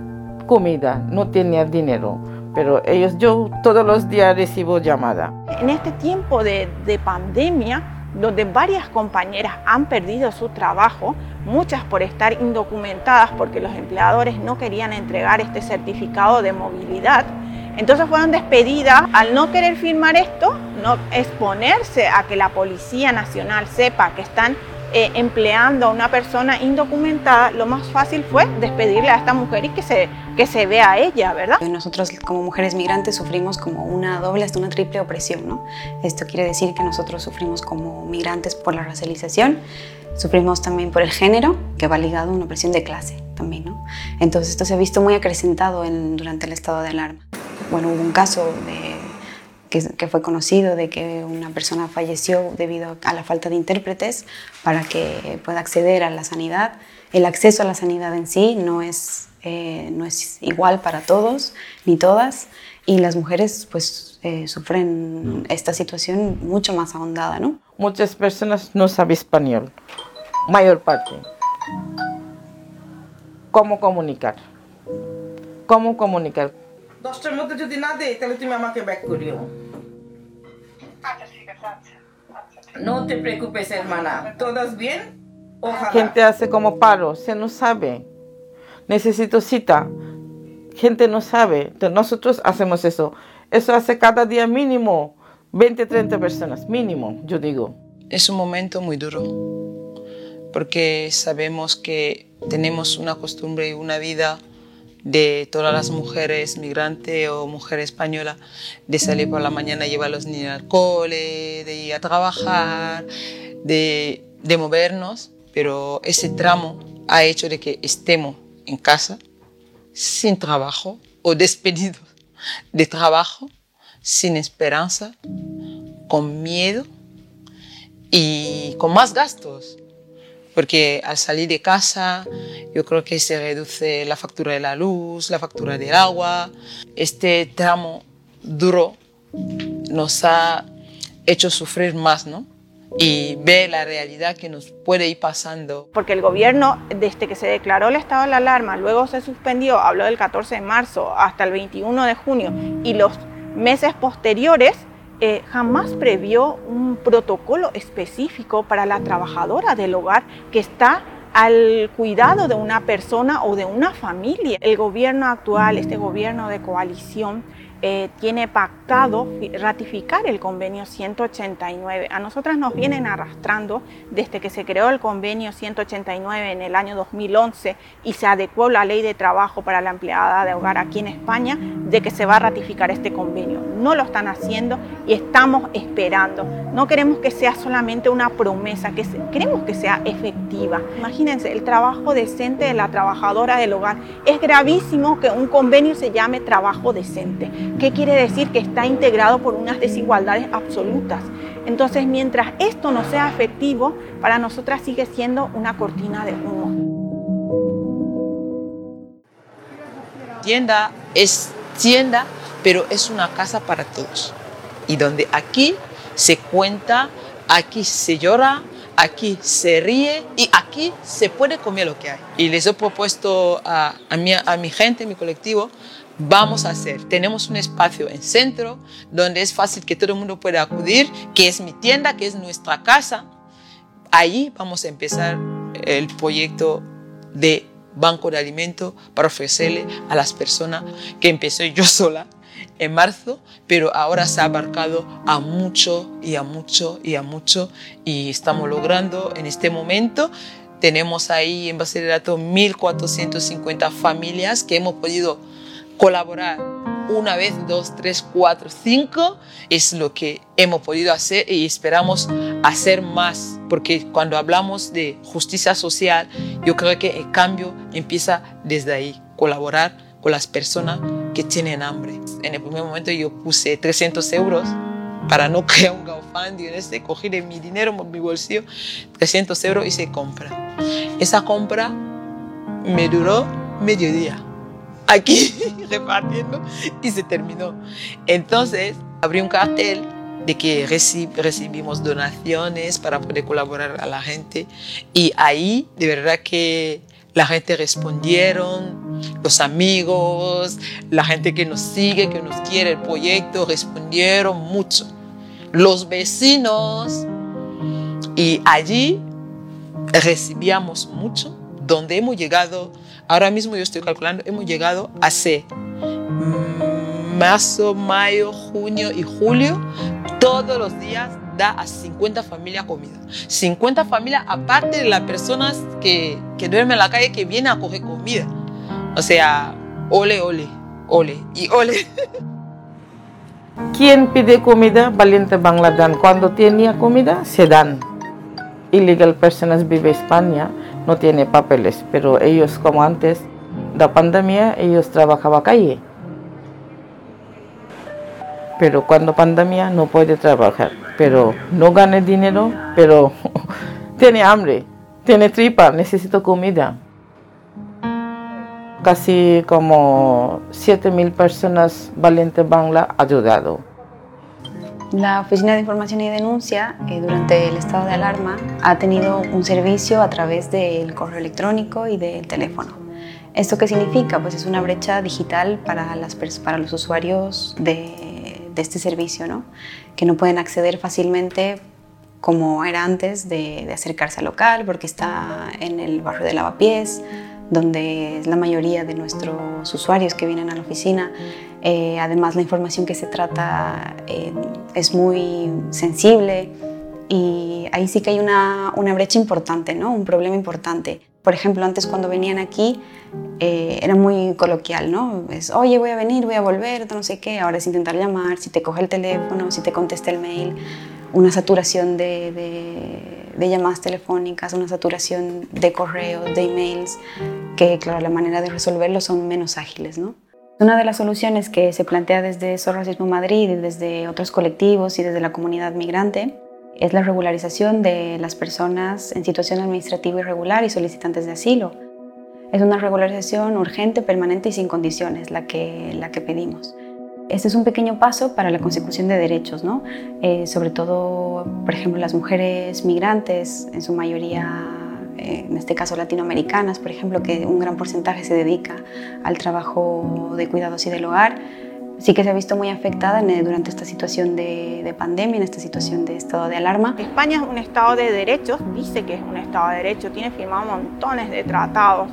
comida, no tenía dinero, pero ellos, yo todos los días recibo llamada. En este tiempo de, de pandemia, donde varias compañeras han perdido su trabajo, muchas por estar indocumentadas porque los empleadores no querían entregar este certificado de movilidad, entonces fueron despedidas al no querer firmar esto, no exponerse a que la Policía Nacional sepa que están eh, empleando a una persona indocumentada, lo más fácil fue despedirle a esta mujer y que se, que se vea a ella, ¿verdad? Nosotros como mujeres migrantes sufrimos como una doble, hasta una triple opresión, ¿no? Esto quiere decir que nosotros sufrimos como migrantes por la racialización, sufrimos también por el género, que va ligado a una opresión de clase también, ¿no? Entonces esto se ha visto muy acrecentado en, durante el estado de alarma. Bueno, hubo un caso de, que, que, fue conocido de que una persona falleció debido a la falta de intérpretes para que pueda acceder a la sanidad. El acceso a la sanidad en sí no es, eh, no es igual para todos ni todas y las mujeres pues eh, sufren esta situación mucho más ahondada, ¿no? Muchas personas no saben español, mayor parte. ¿Cómo comunicar? ¿Cómo comunicar? দশটার মধ্যে যদি না দেয় তাহলে তুমি আমাকে ব্যাক করিও No te preocupes, hermana. ¿Todas bien? Ojalá. Gente hace como paro, se no sabe. Necesito cita. Gente no sabe. Entonces nosotros hacemos eso. Eso hace cada día mínimo 20, 30 personas, mínimo, yo digo. Es un momento muy duro, porque sabemos que tenemos una costumbre y una vida de todas las mujeres migrantes o mujeres españolas de salir por la mañana y llevar a los niños al cole, de ir a trabajar, de, de movernos, pero ese tramo ha hecho de que estemos en casa sin trabajo o despedidos de trabajo, sin esperanza, con miedo y con más gastos porque al salir de casa yo creo que se reduce la factura de la luz, la factura del agua. Este tramo duro nos ha hecho sufrir más, ¿no? y ve la realidad que nos puede ir pasando. Porque el gobierno, desde que se declaró el estado de la alarma, luego se suspendió, habló del 14 de marzo hasta el 21 de junio y los meses posteriores, eh, jamás previó un protocolo específico para la trabajadora del hogar que está al cuidado de una persona o de una familia. El gobierno actual, este gobierno de coalición, eh, tiene pactado ratificar el convenio 189. A nosotras nos vienen arrastrando desde que se creó el convenio 189 en el año 2011 y se adecuó la ley de trabajo para la empleada de hogar aquí en España de que se va a ratificar este convenio. No lo están haciendo y estamos esperando. No queremos que sea solamente una promesa, que queremos que sea efectiva. Imagínense, el trabajo decente de la trabajadora del hogar. Es gravísimo que un convenio se llame trabajo decente ¿Qué quiere decir? Que está integrado por unas desigualdades absolutas. Entonces, mientras esto no sea efectivo, para nosotras sigue siendo una cortina de humo. Tienda es tienda, pero es una casa para todos. Y donde aquí se cuenta, aquí se llora, aquí se ríe y aquí se puede comer lo que hay. Y les he propuesto a, a, mi, a mi gente, mi colectivo, vamos a hacer. Tenemos un espacio en centro donde es fácil que todo el mundo pueda acudir, que es mi tienda, que es nuestra casa. Ahí vamos a empezar el proyecto de banco de alimento para ofrecerle a las personas que empecé yo [LAUGHS] sola en marzo, pero ahora se ha abarcado a mucho y a mucho y a mucho y estamos logrando en este momento tenemos ahí en base de datos 1.450 familias que hemos podido colaborar una vez, dos, tres, cuatro, cinco, es lo que hemos podido hacer y esperamos hacer más, porque cuando hablamos de justicia social, yo creo que el cambio empieza desde ahí, colaborar con las personas que tienen hambre. En el primer momento yo puse 300 euros para no [LAUGHS] crear un GoFundMe, este, cogí de mi dinero, mi bolsillo, 300 euros y se compra. Esa compra me duró medio día aquí [LAUGHS] repartiendo y se terminó. Entonces abrí un cartel de que recibimos donaciones para poder colaborar a la gente y ahí de verdad que la gente respondieron, los amigos, la gente que nos sigue, que nos quiere el proyecto, respondieron mucho. Los vecinos y allí recibíamos mucho, donde hemos llegado Ahora mismo yo estoy calculando, hemos llegado a C. Marzo, mayo, junio y julio, todos los días da a 50 familias comida. 50 familias aparte de las personas que, que duermen en la calle que vienen a coger comida. O sea, ole, ole, ole y ole. [LAUGHS] ¿Quién pide comida? Valiente Bangladesh. Cuando tenía comida, se dan. Illegal personas vive España no tiene papeles, pero ellos como antes de la pandemia, ellos trabajaban calle. Pero cuando pandemia no puede trabajar, pero no gana dinero, pero [LAUGHS] tiene hambre, tiene tripa, necesita comida. Casi como 7.000 personas valientes Bangla ayudado. La Oficina de Información y Denuncia, eh, durante el estado de alarma, ha tenido un servicio a través del correo electrónico y del teléfono. ¿Esto qué significa? Pues es una brecha digital para, los usuarios de, de este servicio, ¿no? que no pueden acceder fácilmente como era antes de, de, acercarse al local, porque está en el barrio de Lavapiés, donde es la mayoría de nuestros usuarios que vienen a la oficina. Eh, además, la información que se trata eh, es muy sensible y ahí sí que hay una, una, brecha importante, ¿no? un problema importante. Por ejemplo, antes cuando venían aquí eh, era muy coloquial, ¿no? Es, oye, voy a venir, voy a volver, no sé qué. Ahora es intentar llamar, si te coge el teléfono, si te contesta el mail, una saturación de, de, de llamadas telefónicas, una saturación de correos, de emails, que claro, la manera de resolverlo son menos ágiles, ¿no? Una de las soluciones que se plantea desde Racismo Madrid y desde otros colectivos y desde la comunidad migrante es la regularización de las personas en situación administrativa irregular y solicitantes de asilo. Es una regularización urgente, permanente y sin condiciones la que, la que pedimos. Este es un pequeño paso para la consecución de derechos, ¿no? Eh, sobre todo, por ejemplo, las mujeres migrantes, en su mayoría, en este caso latinoamericanas, por ejemplo, que un gran porcentaje se dedica al trabajo de cuidados y del hogar, sí que se ha visto muy afectada en, durante esta situación de, de, pandemia, en esta situación de estado de alarma. España es un estado de derechos, dice que es un estado de derechos, tiene firmado montones de tratados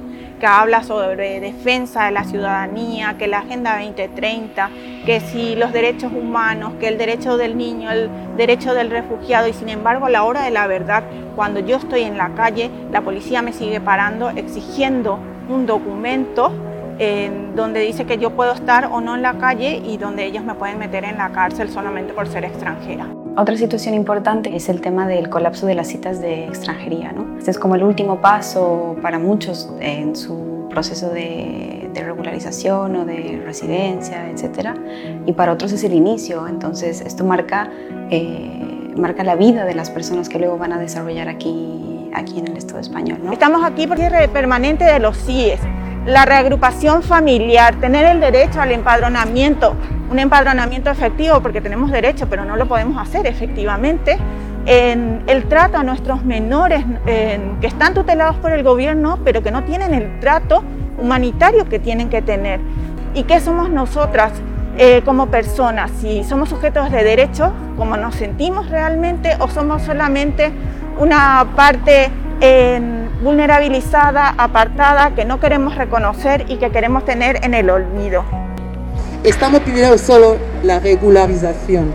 que habla sobre defensa de la ciudadanía, que la Agenda 2030, que si los derechos humanos, que el derecho del niño, el derecho del refugiado, y sin embargo a la hora de la verdad, cuando yo estoy en la calle, la policía me sigue parando exigiendo un documento en donde dice que yo puedo estar o no en la calle y donde ellos me pueden meter en la cárcel solamente por ser extranjera. Otra situación importante es el tema del colapso de las citas de extranjería. ¿no? Este es como el último paso para muchos en su proceso de, de regularización o de residencia, etc. Y para otros es el inicio. Entonces esto marca, eh, marca la vida de las personas que luego van a desarrollar aquí, aquí en el Estado español. ¿no? Estamos aquí por cierre permanente de los CIES la reagrupación familiar, tener el derecho al empadronamiento, un empadronamiento efectivo, porque tenemos derecho, pero no lo podemos hacer efectivamente, en el trato a nuestros menores en, que están tutelados por el gobierno, pero que no tienen el trato humanitario que tienen que tener. ¿Y qué somos nosotras eh, como personas? Si somos sujetos de derecho, como nos sentimos realmente, o somos solamente una parte en vulnerabilizada, apartada, que no queremos reconocer y que queremos tener en el olvido. Estamos pidiendo solo la regularización.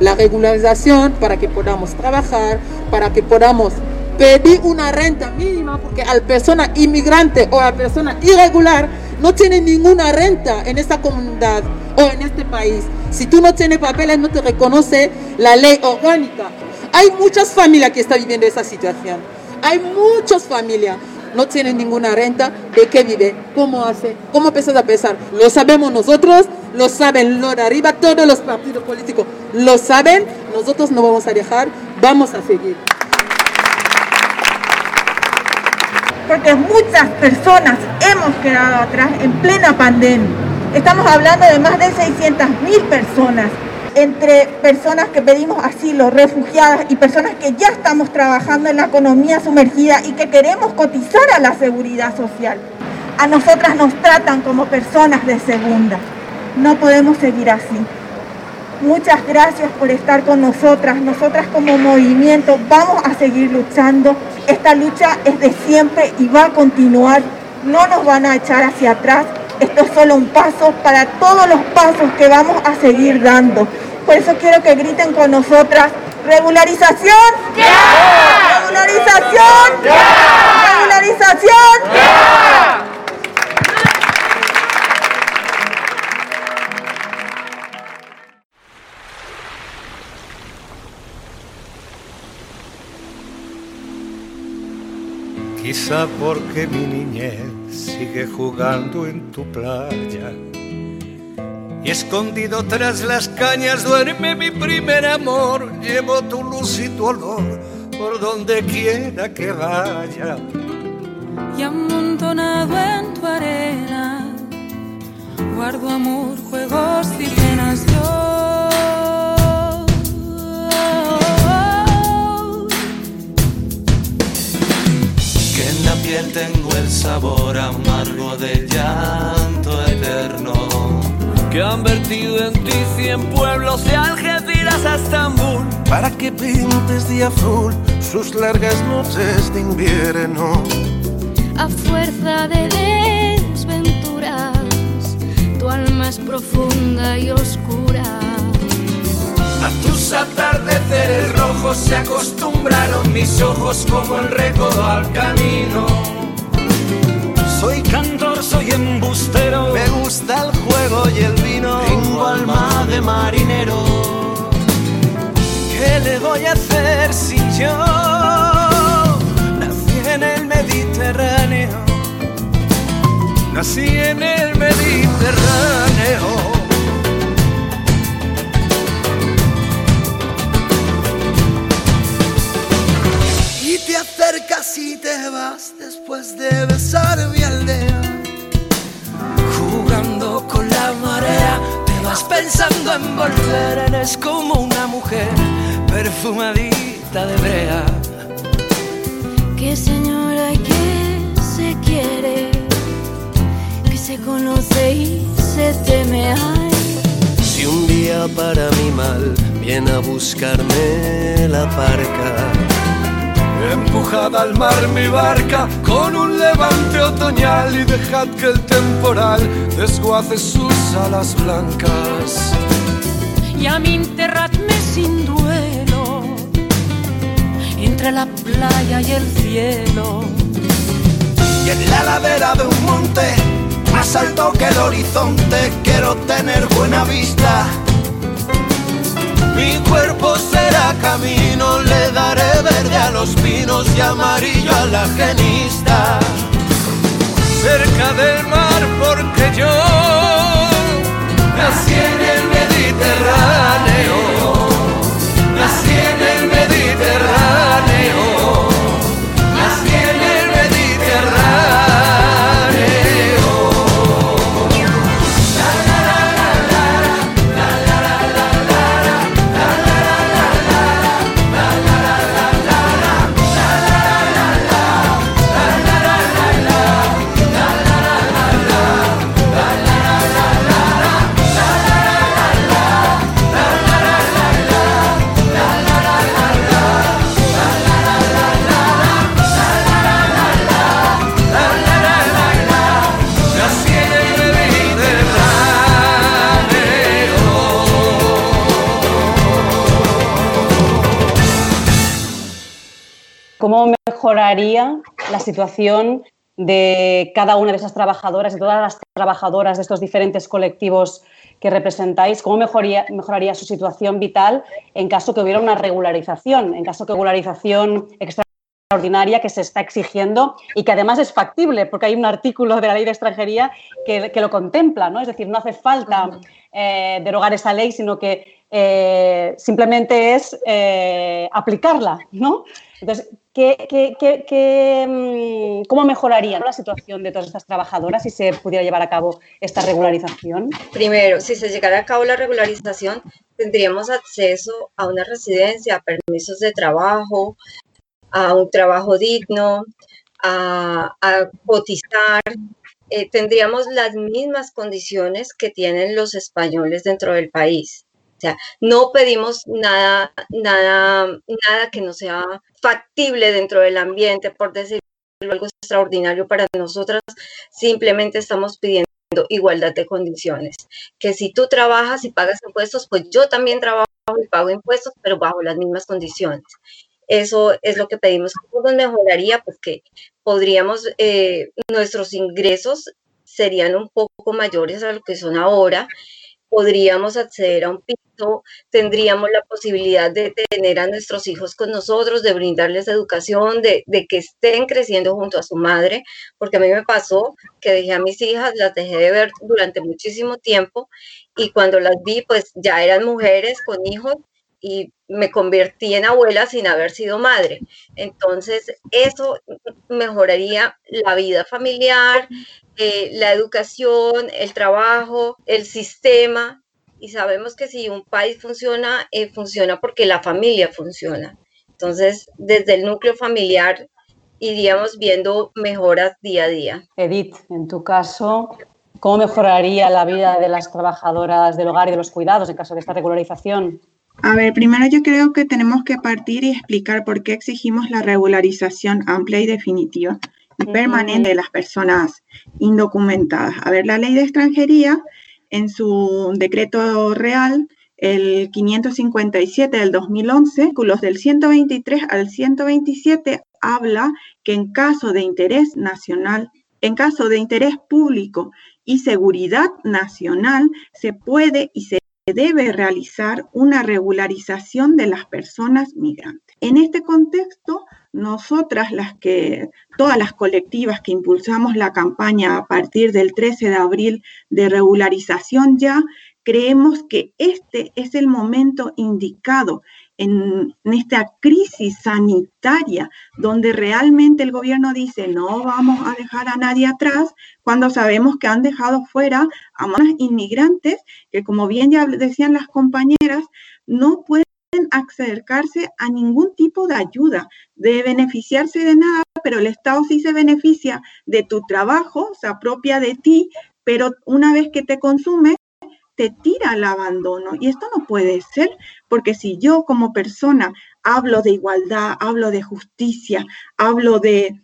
La regularización para que podamos trabajar, para que podamos pedir una renta mínima, porque a la persona inmigrante o a persona irregular no tiene ninguna renta en esta comunidad o en este país. Si tú no tienes papeles, no te reconoce la ley orgánica. Hay muchas familias que están viviendo esa situación. Hay muchas familias no tienen ninguna renta, ¿de qué vive? ¿Cómo hace? ¿Cómo empiezas a pensar? Lo sabemos nosotros, lo saben los de arriba, todos los partidos políticos lo saben, nosotros no vamos a dejar, vamos a seguir. Porque muchas personas hemos quedado atrás en plena pandemia. Estamos hablando de más de 600 mil personas entre personas que pedimos asilo, refugiadas y personas que ya estamos trabajando en la economía sumergida y que queremos cotizar a la seguridad social. A nosotras nos tratan como personas de segunda. No podemos seguir así. Muchas gracias por estar con nosotras. Nosotras como movimiento vamos a seguir luchando. Esta lucha es de siempre y va a continuar. No nos van a echar hacia atrás. Esto es solo un paso para todos los pasos que vamos a seguir dando. Por eso quiero que griten con nosotras, regularización, ¡Ya! regularización, ¡Ya! regularización, ¡Ya! Quizá porque mi niñez sigue jugando en tu playa y escondido tras las cañas duerme mi primer amor. Llevo tu luz y tu olor por donde quiera que vaya. Y amontonado en tu arena, guardo amor, juegos y penas yo. Piel tengo el sabor amargo del llanto eterno que han vertido en ti cien pueblos de Algeciras a Estambul para que pintes de azul sus largas noches de invierno. A fuerza de desventuras, tu alma es profunda y oscura. A tus atardeceres rojos se acostumbraron mis ojos como el recodo al camino. Soy cantor, soy embustero. Me gusta el juego y el vino. Tengo alma de marinero. ¿Qué le voy a hacer si yo nací en el Mediterráneo? Nací en el Mediterráneo. Y te vas después de besar mi aldea. Jugando con la marea, te vas pensando en volver, eres como una mujer perfumadita de brea. Que señora que se quiere, que se conoce y se teme. Ay, Si un día para mi mal viene a buscarme la parca. Empujad al mar mi barca con un levante otoñal y dejad que el temporal desguace sus alas blancas. Y a mí enterradme sin duelo entre la playa y el cielo. Y en la ladera de un monte, más alto que el horizonte, quiero tener buena vista. Mi cuerpo será camino, le daré verde a los pinos y amarillo a la genista. Cerca del mar porque yo nací en el Mediterráneo. Mejoraría la situación de cada una de esas trabajadoras, de todas las trabajadoras de estos diferentes colectivos que representáis? ¿Cómo mejoraría, mejoraría su situación vital en caso que hubiera una regularización, en caso que regularización extraordinaria que se está exigiendo y que además es factible, porque hay un artículo de la ley de extranjería que, que lo contempla, ¿no? Es decir, no hace falta eh, derogar esa ley, sino que eh, simplemente es eh, aplicarla, ¿no? Entonces, ¿qué, qué- qué- qué, mm, ¿cómo mejoraría la situación de todas estas trabajadoras si se pudiera llevar a cabo esta regularización? Primero, si se llegara a cabo la regularización, tendríamos acceso a una residencia, a permisos de trabajo, a un trabajo digno, a, a cotizar. Eh, tendríamos las mismas condiciones que tienen los españoles dentro del país. O sea, no pedimos nada, nada, nada que no sea factible dentro del ambiente, por decirlo algo extraordinario para nosotras. Simplemente estamos pidiendo igualdad de condiciones. Que si tú trabajas y pagas impuestos, pues yo también trabajo y pago impuestos, pero bajo las mismas condiciones. Eso es lo que pedimos. ¿Cómo nos mejoraría? Pues que podríamos, eh, nuestros ingresos serían un poco mayores a lo que son ahora. Podríamos acceder a un piso, tendríamos la posibilidad de tener a nuestros hijos con nosotros, de brindarles educación, de, de que estén creciendo junto a su madre, porque a mí me pasó que dejé a mis hijas, las dejé de ver durante muchísimo tiempo y cuando las vi, pues ya eran mujeres con hijos y me convertí en abuela sin haber sido madre. Entonces, eso mejoraría la vida familiar, eh, la educación, el trabajo, el sistema. Y sabemos que si un país funciona, eh, funciona porque la familia funciona. Entonces, desde el núcleo familiar iríamos viendo mejoras día a día. Edith, en tu caso, ¿cómo mejoraría la vida de las trabajadoras del hogar y de los cuidados en caso de esta regularización? A ver, primero yo creo que tenemos que partir y explicar por qué exigimos la regularización amplia y definitiva y permanente de las personas indocumentadas. A ver, la ley de extranjería en su decreto real, el 557 del 2011, los del 123 al 127, habla que en caso de interés nacional, en caso de interés público y seguridad nacional, se puede y se debe realizar una regularización de las personas migrantes. En este contexto, nosotras las que, todas las colectivas que impulsamos la campaña a partir del 13 de abril de regularización ya, creemos que este es el momento indicado en, esta crisis sanitaria, donde realmente el gobierno dice no vamos a dejar a nadie atrás, cuando sabemos que han dejado fuera a más inmigrantes que, como bien ya decían las compañeras, no pueden acercarse a ningún tipo de ayuda, de beneficiarse de nada, pero el Estado sí se beneficia de tu trabajo, se apropia de ti, pero una vez que te consume, te tira al abandono. Y esto no puede ser, porque si yo como persona hablo de igualdad, hablo de justicia, hablo de,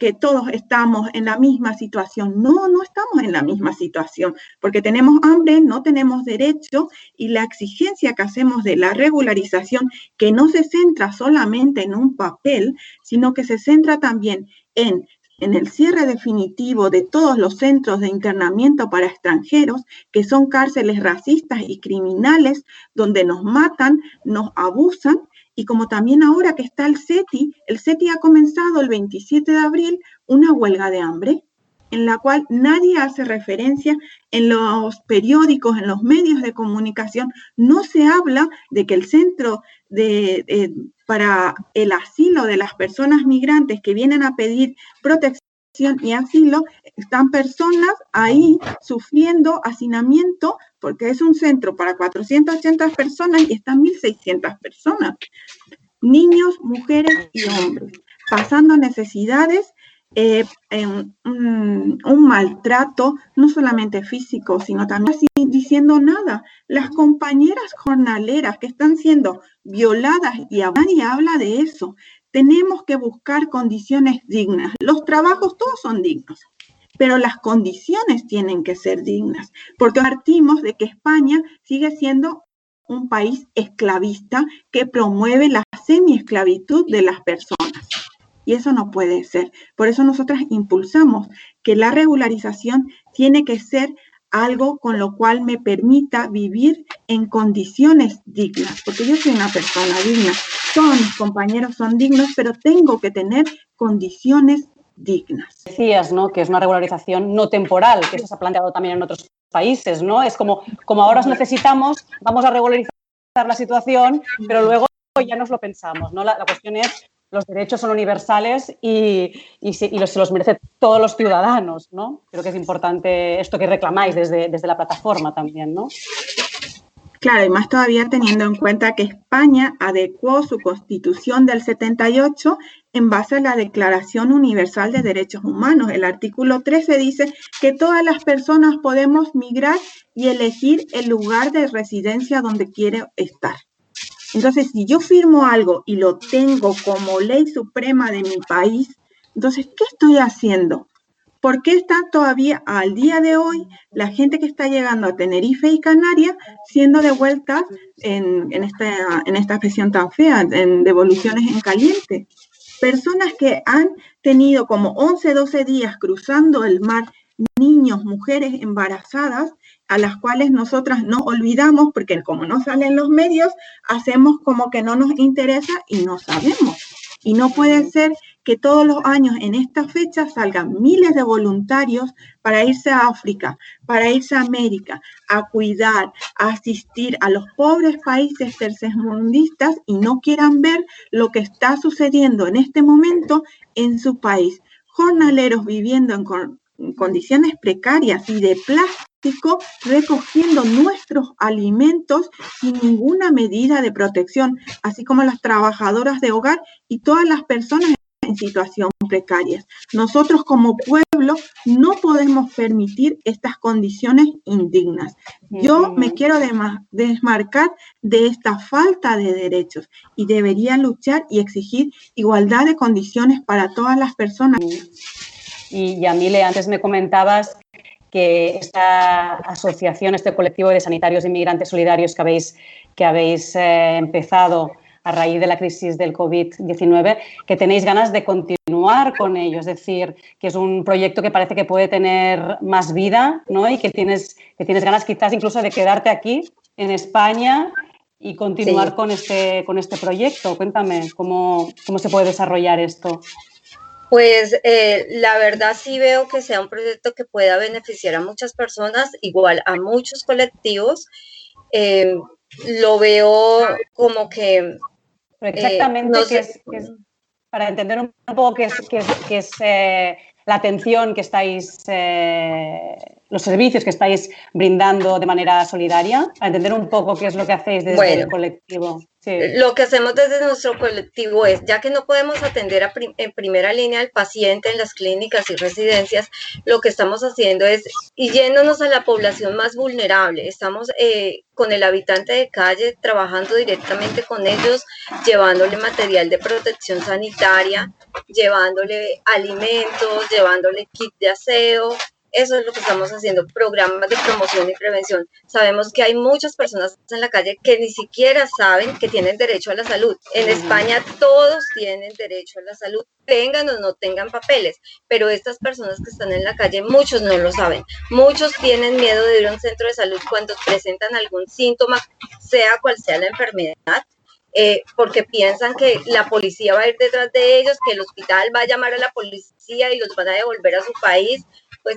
que todos estamos en la misma situación. No, no estamos en la misma situación, porque tenemos hambre, no tenemos derecho y la exigencia que hacemos de la regularización, que no se centra solamente en un papel, sino que se centra también en en el cierre definitivo de todos los centros de internamiento para extranjeros, que son cárceles racistas y criminales, donde nos matan, nos abusan, y como también ahora que está el CETI, el CETI ha comenzado el 27 de abril una huelga de hambre, en la cual nadie hace referencia en los periódicos, en los medios de comunicación, no se habla de que el centro de, eh, para el asilo de las personas migrantes que vienen a pedir protección y asilo, están personas ahí sufriendo hacinamiento porque es un centro para 480 personas y están 1.600 personas, niños, mujeres y hombres, pasando necesidades eh, un, maltrato, no solamente físico, sino también diciendo nada. Las compañeras jornaleras que están siendo violadas y nadie habla de eso. Tenemos que buscar condiciones dignas. Los trabajos todos son dignos, pero las condiciones tienen que ser dignas, porque partimos de que España sigue siendo un país esclavista que promueve la semi-esclavitud de las personas. Y eso no puede ser. Por eso nosotras impulsamos que la regularización tiene que ser algo con lo cual me permita vivir en condiciones dignas, porque yo soy una persona digna, todos mis compañeros son dignos, pero tengo que tener condiciones dignas. Decías, ¿no? Que es una regularización no temporal, que eso se ha planteado también en otros países, ¿no? Es como, como ahora os necesitamos, vamos a regularizar la situación, pero luego ya nos lo pensamos, ¿no? La cuestión es los derechos son universales y, y, los, se los merecen todos los ciudadanos, ¿no? Creo que es importante esto que reclamáis desde, desde la plataforma también, ¿no? Claro, y más todavía teniendo en cuenta que España adecuó su constitución del 78 en base a la Declaración Universal de Derechos Humanos. El artículo 13 dice que todas las personas podemos migrar y elegir el lugar de residencia donde quiere estar. Entonces, si yo firmo algo y lo tengo como ley suprema de mi país, entonces, ¿qué estoy haciendo? ¿Por qué está todavía al día de hoy la gente que está llegando a Tenerife y Canarias siendo devuelta en, esta, en esta expresión tan fea, en devoluciones en caliente? Personas que han tenido como 11, 12 días cruzando el mar, niños, mujeres embarazadas, a las cuales nosotras no olvidamos, porque como no salen los medios, hacemos como que no nos interesa y no sabemos. Y no puede ser que todos los años en esta fecha salgan miles de voluntarios para irse a África, para irse a América, a cuidar, a asistir a los pobres países tercermundistas y no quieran ver lo que está sucediendo en este momento en su país. Jornaleros viviendo en, condiciones precarias y de plástico recogiendo nuestros alimentos sin ninguna medida de protección, así como las trabajadoras de hogar y todas las personas en situación precaria. Nosotros como pueblo no podemos permitir estas condiciones indignas. Yo me quiero desmarcar de esta falta de derechos y debería luchar y exigir igualdad de condiciones para todas las personas. Y Yamile, antes me comentabas que esta asociación, este colectivo de sanitarios inmigrantes solidarios que habéis, que habéis eh, empezado a raíz de la crisis del COVID-19, que tenéis ganas de continuar con ello, es decir, que es un proyecto que parece que puede tener más vida ¿no? y que tienes, que tienes ganas quizás incluso de quedarte aquí en España y continuar con, este, con este proyecto. Cuéntame cómo, cómo se puede desarrollar esto. Pues eh, la verdad sí veo que sea un proyecto que pueda beneficiar a muchas personas, igual a muchos colectivos. Eh, lo veo como que... Pero exactamente, eh, no que sé- es, que es- para entender un poco qué es, qué es- qué es, eh, la atención que estáis, eh, los servicios que estáis brindando de manera solidaria, para entender un poco qué es lo que hacéis desde Bueno. el colectivo. Sí. Lo que hacemos desde nuestro colectivo es, ya que no podemos atender a prim- en primera línea al paciente en las clínicas y residencias, lo que estamos haciendo es y yéndonos a la población más vulnerable. Estamos eh, con el habitante de calle trabajando directamente con ellos, llevándole material de protección sanitaria, llevándole alimentos, llevándole kit de aseo, eso es lo que estamos haciendo, programas de promoción y prevención. Sabemos que hay muchas personas en la calle que ni siquiera saben que tienen derecho a la salud. En España todos tienen derecho a la salud, tengan o no tengan papeles, pero estas personas que están en la calle, muchos no lo saben. Muchos tienen miedo de ir a un centro de salud cuando presentan algún síntoma, sea cual sea la enfermedad. eh, porque piensan que la policía va a ir detrás de ellos, que el hospital va a llamar a la policía y los van a devolver a su país, pues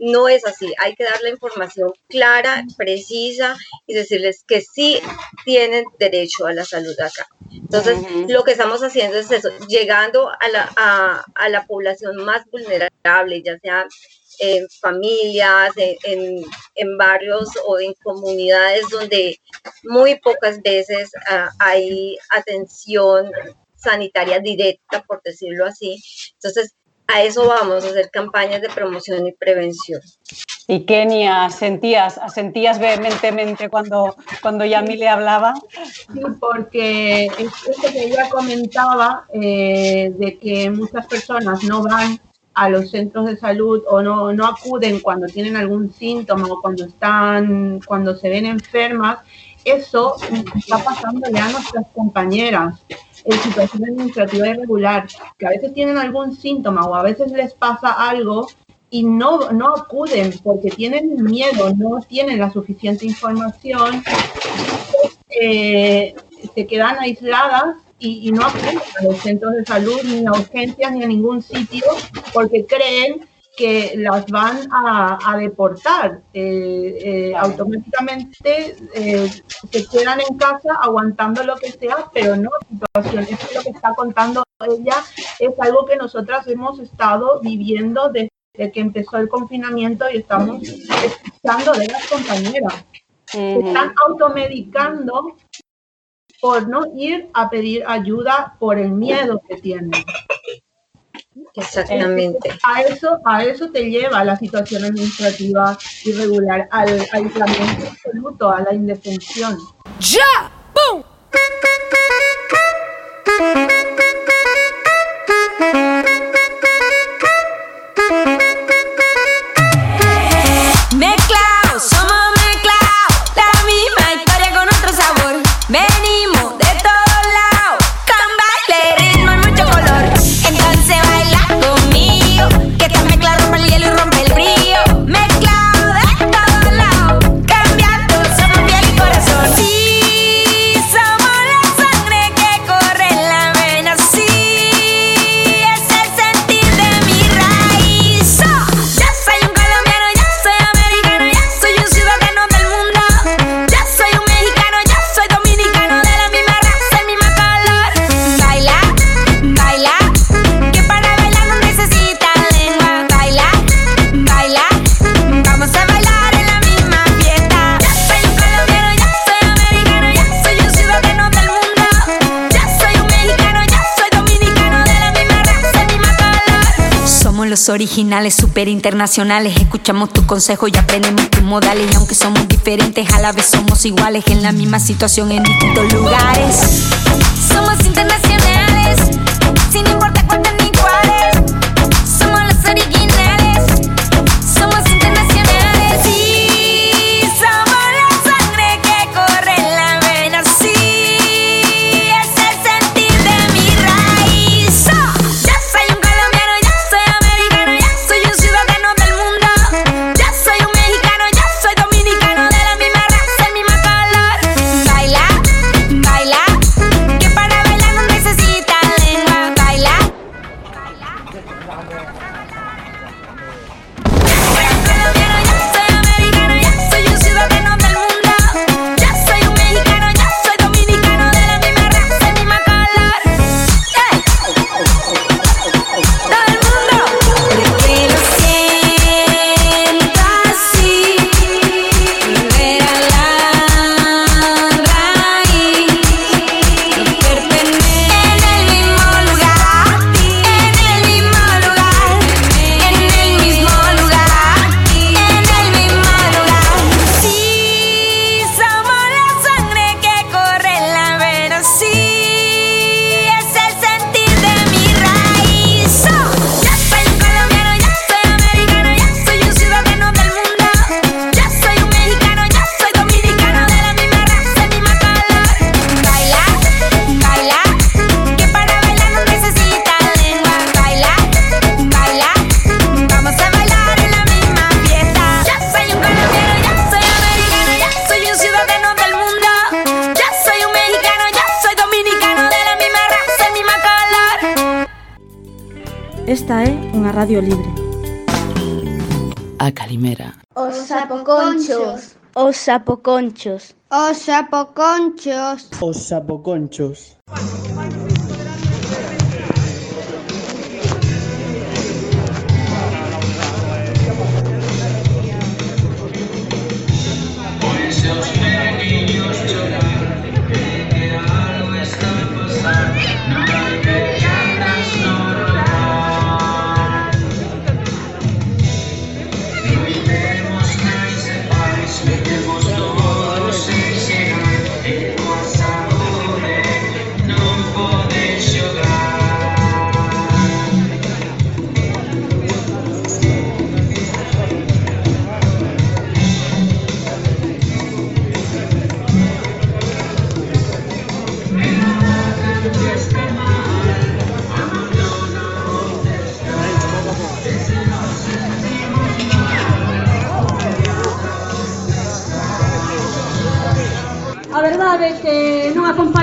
no es así. Hay que dar la información clara, precisa y decirles que sí tienen derecho a la salud acá. Entonces, lo que estamos haciendo es eso, llegando a la, a, a la población más vulnerable, ya sea en familias, en, en- en barrios o en comunidades donde muy pocas veces ah, hay atención sanitaria directa, por decirlo así. Entonces, a eso vamos, a hacer campañas de promoción y prevención. Y Kenia, sentías, sentías vehementemente cuando, cuando Yami le hablaba. Sí, porque es eso que ella comentaba eh, de que muchas personas no van a los centros de salud o no, no acuden cuando tienen algún síntoma o cuando están, cuando se ven enfermas, eso está pasándole a nuestras compañeras en situación administrativa irregular, que a veces tienen algún síntoma o a veces les pasa algo y no, no acuden porque tienen miedo, no tienen la suficiente información eh, se quedan aisladas y, y no acuden a los centros de salud, ni a urgencias, ni a ningún sitio, porque creen que las van a, a deportar. Eh, eh, automáticamente eh, se quedan en casa aguantando lo que sea, pero no situación. Esto es lo que está contando ella, es algo que nosotras hemos estado viviendo desde que empezó el confinamiento y estamos escuchando de las compañeras. Se están automedicando por no ir a pedir ayuda por el miedo que tienen. Exactamente. A eso, a eso te lleva la situación administrativa irregular, al aislamiento absoluto, a la indefensión. ¡Ya! ¡Pum! Originales, super internacionales. Escuchamos tu consejo y aprendemos tus modales. Y aunque somos diferentes, a la vez somos iguales. En la misma situación, en distintos lugares. Somos internacionales, sin importar cuántos Os sapoconchos. Os sapoconchos. Os sapoconchos.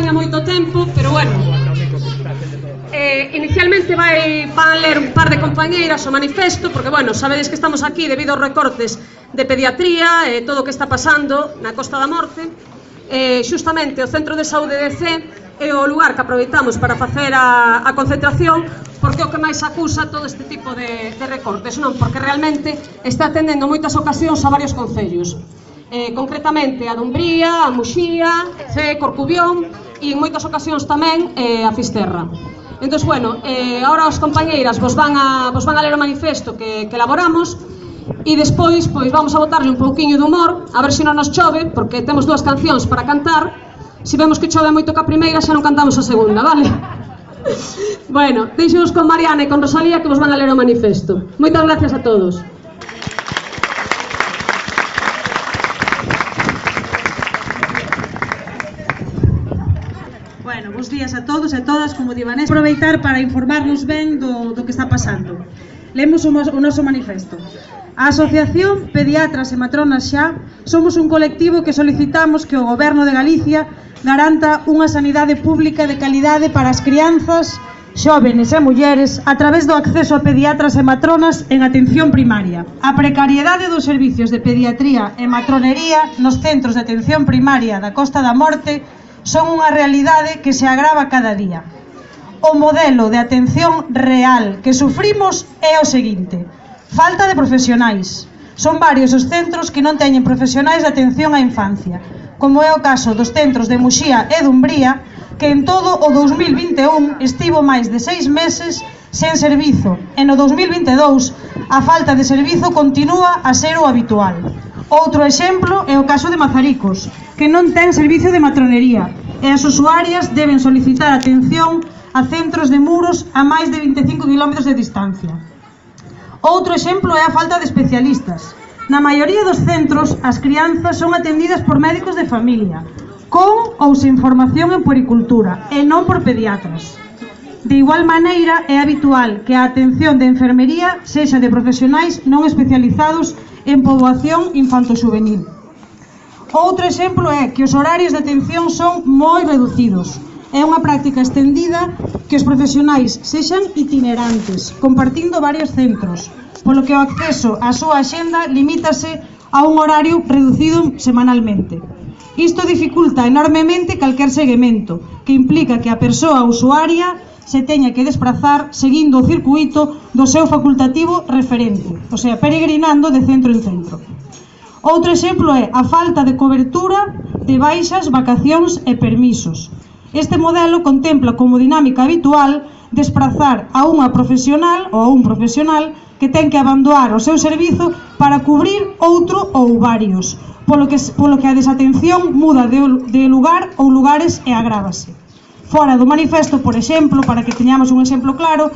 tiña moito tempo, pero bueno. Eh, inicialmente vai van ler un par de compañeiras o manifesto, porque, bueno, sabedes que estamos aquí debido aos recortes de pediatría e eh, todo o que está pasando na Costa da Morte. Eh, xustamente, o Centro de Saúde de C é o lugar que aproveitamos para facer a, a concentración porque o que máis acusa todo este tipo de, de recortes, non? Porque realmente está atendendo moitas ocasións a varios concellos eh, concretamente a Dumbría, a Muxía, C, Corcubión, e en moitas ocasións tamén eh, a Fisterra. Entón, bueno, eh, ahora os compañeiras vos van a, vos van a ler o manifesto que, que elaboramos e despois pois vamos a botarle un pouquiño de humor a ver se non nos chove, porque temos dúas cancións para cantar se vemos que chove moito ca primeira xa non cantamos a segunda, vale? [LAUGHS] bueno, deixemos con Mariana e con Rosalía que vos van a ler o manifesto. Moitas gracias a todos. todos e todas como divanés aproveitar para informarnos ben do, do que está pasando. Lemos o, o noso manifesto. A Asociación Pediatras e Matronas Xa somos un colectivo que solicitamos que o Goberno de Galicia garanta unha sanidade pública de calidade para as crianzas, xóvenes e mulleres a través do acceso a pediatras e matronas en atención primaria. A precariedade dos servicios de pediatría e matronería nos centros de atención primaria da Costa da Morte son unha realidade que se agrava cada día. O modelo de atención real que sufrimos é o seguinte. Falta de profesionais. Son varios os centros que non teñen profesionais de atención á infancia, como é o caso dos centros de Muxía e Dumbría, que en todo o 2021 estivo máis de seis meses sen servizo e no 2022 a falta de servizo continúa a ser o habitual. Outro exemplo é o caso de Mazaricos, que non ten servicio de matronería e as usuarias deben solicitar atención a centros de muros a máis de 25 km de distancia. Outro exemplo é a falta de especialistas. Na maioría dos centros, as crianzas son atendidas por médicos de familia, con ou sen formación en puericultura, e non por pediatras. De igual maneira, é habitual que a atención de enfermería sexa de profesionais non especializados en poboación infanto-juvenil. Outro exemplo é que os horarios de atención son moi reducidos. É unha práctica estendida que os profesionais sexan itinerantes, compartindo varios centros, polo que o acceso á súa axenda limítase a un horario reducido semanalmente. Isto dificulta enormemente calquer seguimento, que implica que a persoa usuaria se teña que desplazar seguindo o circuito do seu facultativo referente, o sea, peregrinando de centro en centro. Outro exemplo é a falta de cobertura de baixas, vacacións e permisos. Este modelo contempla como dinámica habitual desprazar a unha profesional ou a un profesional que ten que abandonar o seu servizo para cubrir outro ou varios, polo que, polo que a desatención muda de, de lugar ou lugares e agrávase fora do manifesto, por exemplo, para que teñamos un exemplo claro,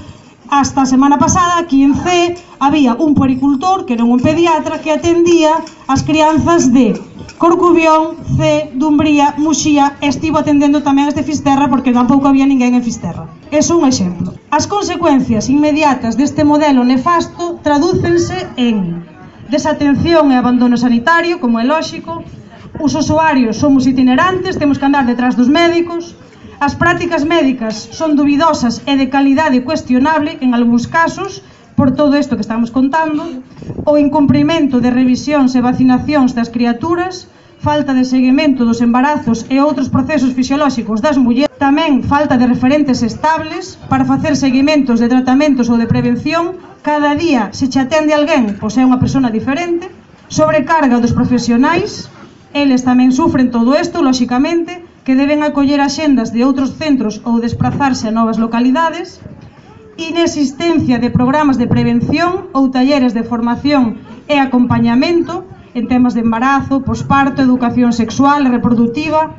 hasta a semana pasada aquí en C había un puericultor que era un pediatra que atendía as crianzas de Corcubión, C, Dumbría, Muxía estivo atendendo tamén as de Fisterra porque tampouco había ninguén en Fisterra. Eso un exemplo. As consecuencias inmediatas deste modelo nefasto tradúcense en desatención e abandono sanitario, como é lóxico, os usuarios somos itinerantes, temos que andar detrás dos médicos, As prácticas médicas son dubidosas e de calidade cuestionable en algúns casos, por todo isto que estamos contando, o incumprimento de revisións e vacinacións das criaturas, falta de seguimento dos embarazos e outros procesos fisiolóxicos das mulleres, tamén falta de referentes estables para facer seguimentos de tratamentos ou de prevención, cada día se che atende alguén, pois é unha persona diferente, sobrecarga dos profesionais, eles tamén sufren todo isto, lóxicamente, que deben acoller axendas de outros centros ou desplazarse a novas localidades, inexistencia de programas de prevención ou talleres de formación e acompañamento en temas de embarazo, posparto, educación sexual e reproductiva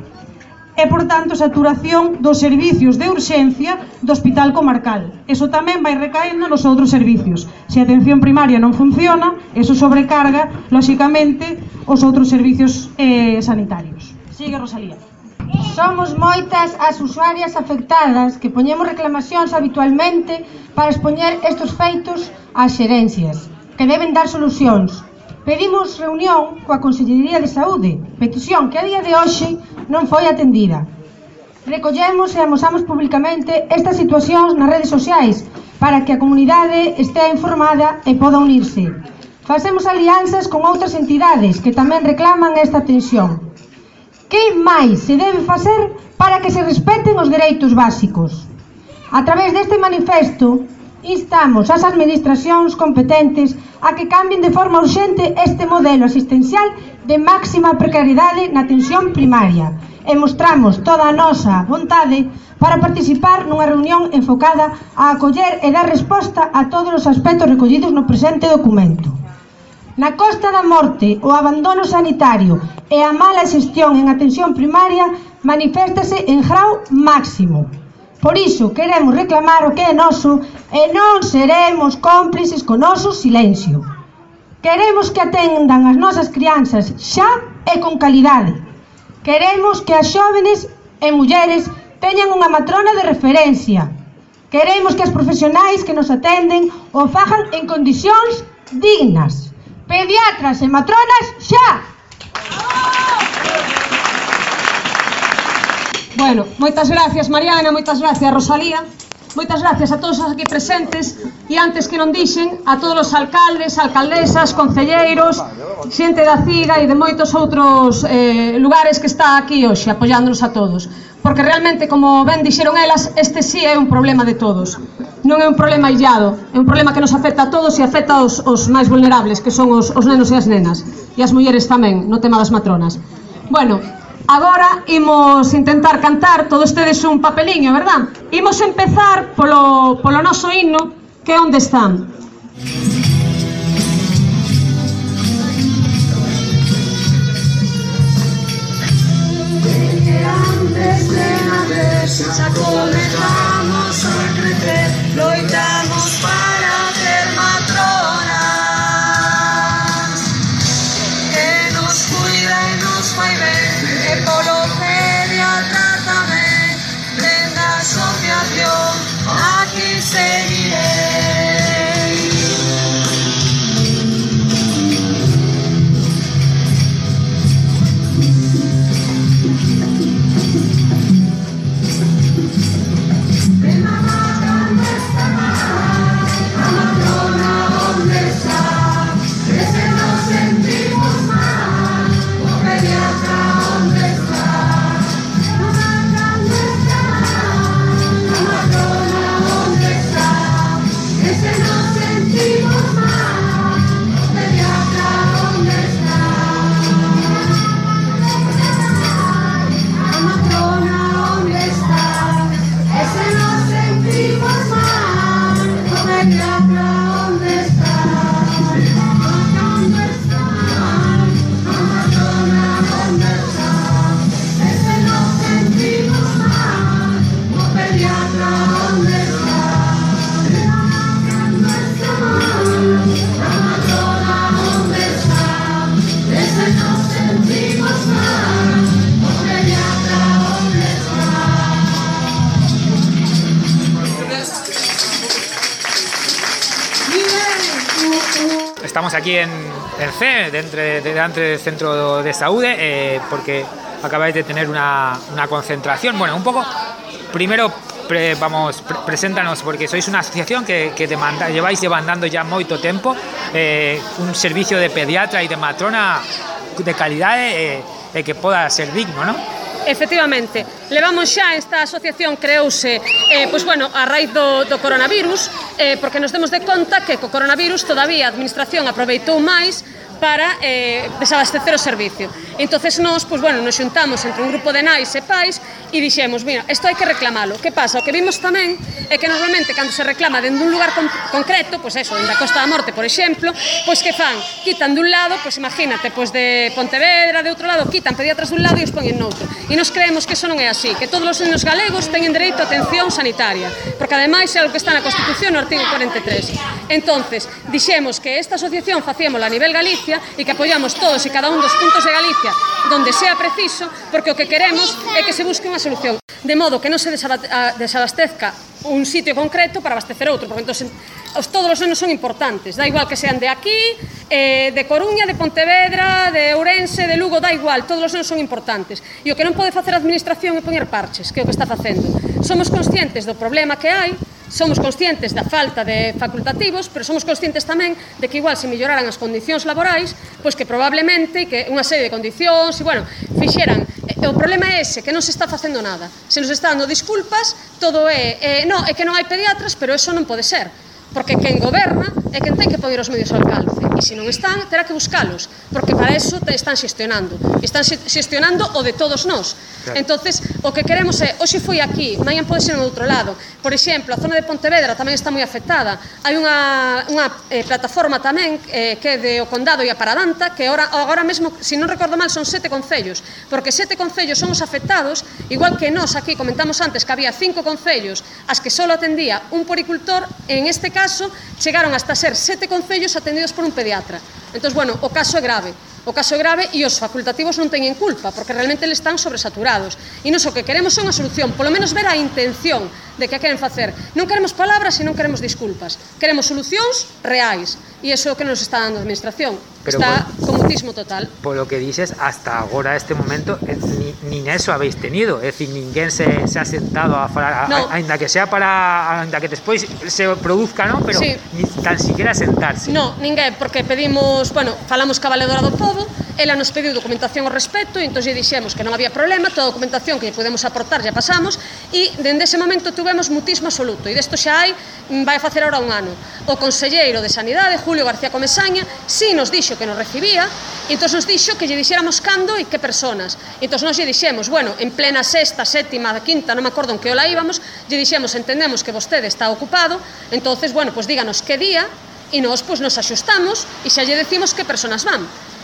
e, por tanto, saturación dos servicios de urxencia do hospital comarcal. Eso tamén vai recaendo nos outros servicios. Se a atención primaria non funciona, eso sobrecarga, lóxicamente, os outros servicios eh, sanitarios. Sigue, Rosalía. Somos moitas as usuarias afectadas que poñemos reclamacións habitualmente para expoñer estes feitos ás xerencias, que deben dar solucións. Pedimos reunión coa Consellería de Saúde, petición que a día de hoxe non foi atendida. Recollemos e amosamos publicamente estas situacións nas redes sociais para que a comunidade estea informada e poda unirse. Facemos alianzas con outras entidades que tamén reclaman esta atención. Que máis se debe facer para que se respeten os dereitos básicos? A través deste manifesto instamos ás administracións competentes a que cambien de forma urxente este modelo asistencial de máxima precariedade na atención primaria e mostramos toda a nosa vontade para participar nunha reunión enfocada a acoller e dar resposta a todos os aspectos recollidos no presente documento. Na Costa da Morte, o abandono sanitario e a mala xestión en atención primaria maniféstase en grau máximo. Por iso, queremos reclamar o que é noso e non seremos cómplices con noso silencio. Queremos que atendan as nosas crianzas xa e con calidade. Queremos que as xóvenes e mulleres teñan unha matrona de referencia. Queremos que as profesionais que nos atenden o fagan en condicións dignas. Pediatras e matronas xa! Bueno, moitas gracias Mariana, moitas gracias Rosalía. Moitas gracias a todos os aquí presentes e antes que non dixen a todos os alcaldes, alcaldesas, concelleiros, xente da CIGA e de moitos outros eh, lugares que está aquí hoxe apoiándonos a todos porque realmente, como ben dixeron elas, este sí é un problema de todos. Non é un problema illado, é un problema que nos afecta a todos e afecta aos, aos máis vulnerables, que son os, os nenos e as nenas, e as mulleres tamén, no tema das matronas. Bueno, agora imos intentar cantar, todos tedes un papeliño, verdad? Imos empezar polo, polo noso himno, que onde están. Xa comenzamos a crecer, Aquí en C, delante del centro de Saúde, eh, porque acabáis de tener una, una concentración. Bueno, un poco primero pre- vamos, pre- preséntanos, porque sois una asociación que, lleváis demandando ya moito tempo eh, un servicio de pediatra e de matrona de calidade e, e que poda ser digno, non? Efectivamente, levamos xa esta asociación creouse eh, pois bueno, a raíz do, do coronavirus eh, porque nos demos de conta que co coronavirus todavía a administración aproveitou máis para eh, desabastecer o servicio. Entonces nós, pois, bueno, nos xuntamos entre un grupo de nais e pais e dixemos, mira, isto hai que reclamalo. Que pasa? O que vimos tamén é que normalmente cando se reclama dende un lugar con concreto, pois eso, dende a Costa da Morte, por exemplo, pois que fan? Quitan dun lado, pois imagínate, pois de Pontevedra, de outro lado, quitan pediatras dun lado e os poñen noutro. E nos creemos que eso non é así, que todos os nenos galegos teñen dereito a atención sanitaria, porque ademais é algo que está na Constitución no artigo 43. Entonces, dixemos que esta asociación facíamos a nivel Galicia Galicia e que apoiamos todos e cada un dos puntos de Galicia donde sea preciso, porque o que queremos é que se busque unha solución. De modo que non se desabastezca un sitio concreto para abastecer outro, porque entón os todos os anos son importantes. Da igual que sean de aquí, eh, de Coruña, de Pontevedra, de Ourense, de Lugo, da igual, todos os anos son importantes. E o que non pode facer a administración é poñer parches, que é o que está facendo. Somos conscientes do problema que hai, somos conscientes da falta de facultativos, pero somos conscientes tamén de que igual se melloraran as condicións laborais, pois que probablemente que unha serie de condicións, e bueno, fixeran eh, o problema é ese, que non se está facendo nada. Se nos está dando disculpas, todo é, eh, no, é que non hai pediatras, pero eso non pode ser Porque quen goberna é quen ten que poñer os medios ao alcance e se non están, terá que buscalos porque para eso te están xestionando. Están xestionando o de todos nós. Claro. entonces o que queremos é hoxe foi aquí, mañan pode ser no outro lado. Por exemplo, a zona de Pontevedra tamén está moi afectada. Hai unha, unha eh, plataforma tamén eh, que é de o Condado e a Paradanta que ora, agora mesmo, se si non recordo mal son sete concellos, porque sete concellos son os afectados, igual que nós aquí comentamos antes que había cinco concellos as que só atendía un poricultor en este caso chegaron hasta ser sete concellos atendidos por un pediatra. Entón, bueno, o caso é grave. O caso é grave e os facultativos non teñen culpa, porque realmente eles están sobresaturados. E nos o que queremos son a solución, polo menos ver a intención de que a queren facer. Non queremos palabras e non queremos disculpas. Queremos solucións reais. E iso é o que nos está dando a administración. Pero está con mutismo total. Polo que dices, hasta agora, este momento, eh, ni, nin eso habéis tenido. É dicir, ninguén se, se ha sentado a falar, no. a, ainda que sea para, ainda que despois se produzca, non? Pero sí. ni tan siquiera sentarse. No, ninguén, porque pedimos nos, bueno, falamos ca valedora do povo, ela nos pediu documentación ao respecto e entón lle dixemos que non había problema, toda a documentación que lle podemos aportar ya pasamos e dende ese momento tuvemos mutismo absoluto e desto xa hai, mm, vai facer ahora un ano. O conselleiro de Sanidade, Julio García Comesaña, si nos dixo que nos recibía, entón nos dixo que lle dixéramos cando e que personas. Entón nos lle dixemos, bueno, en plena sexta, sétima, quinta, non me acordo en que ola íbamos, lle dixemos, entendemos que vostede está ocupado, entonces, bueno, pues díganos que día e nós pois, nos axustamos e xa lle decimos que personas van.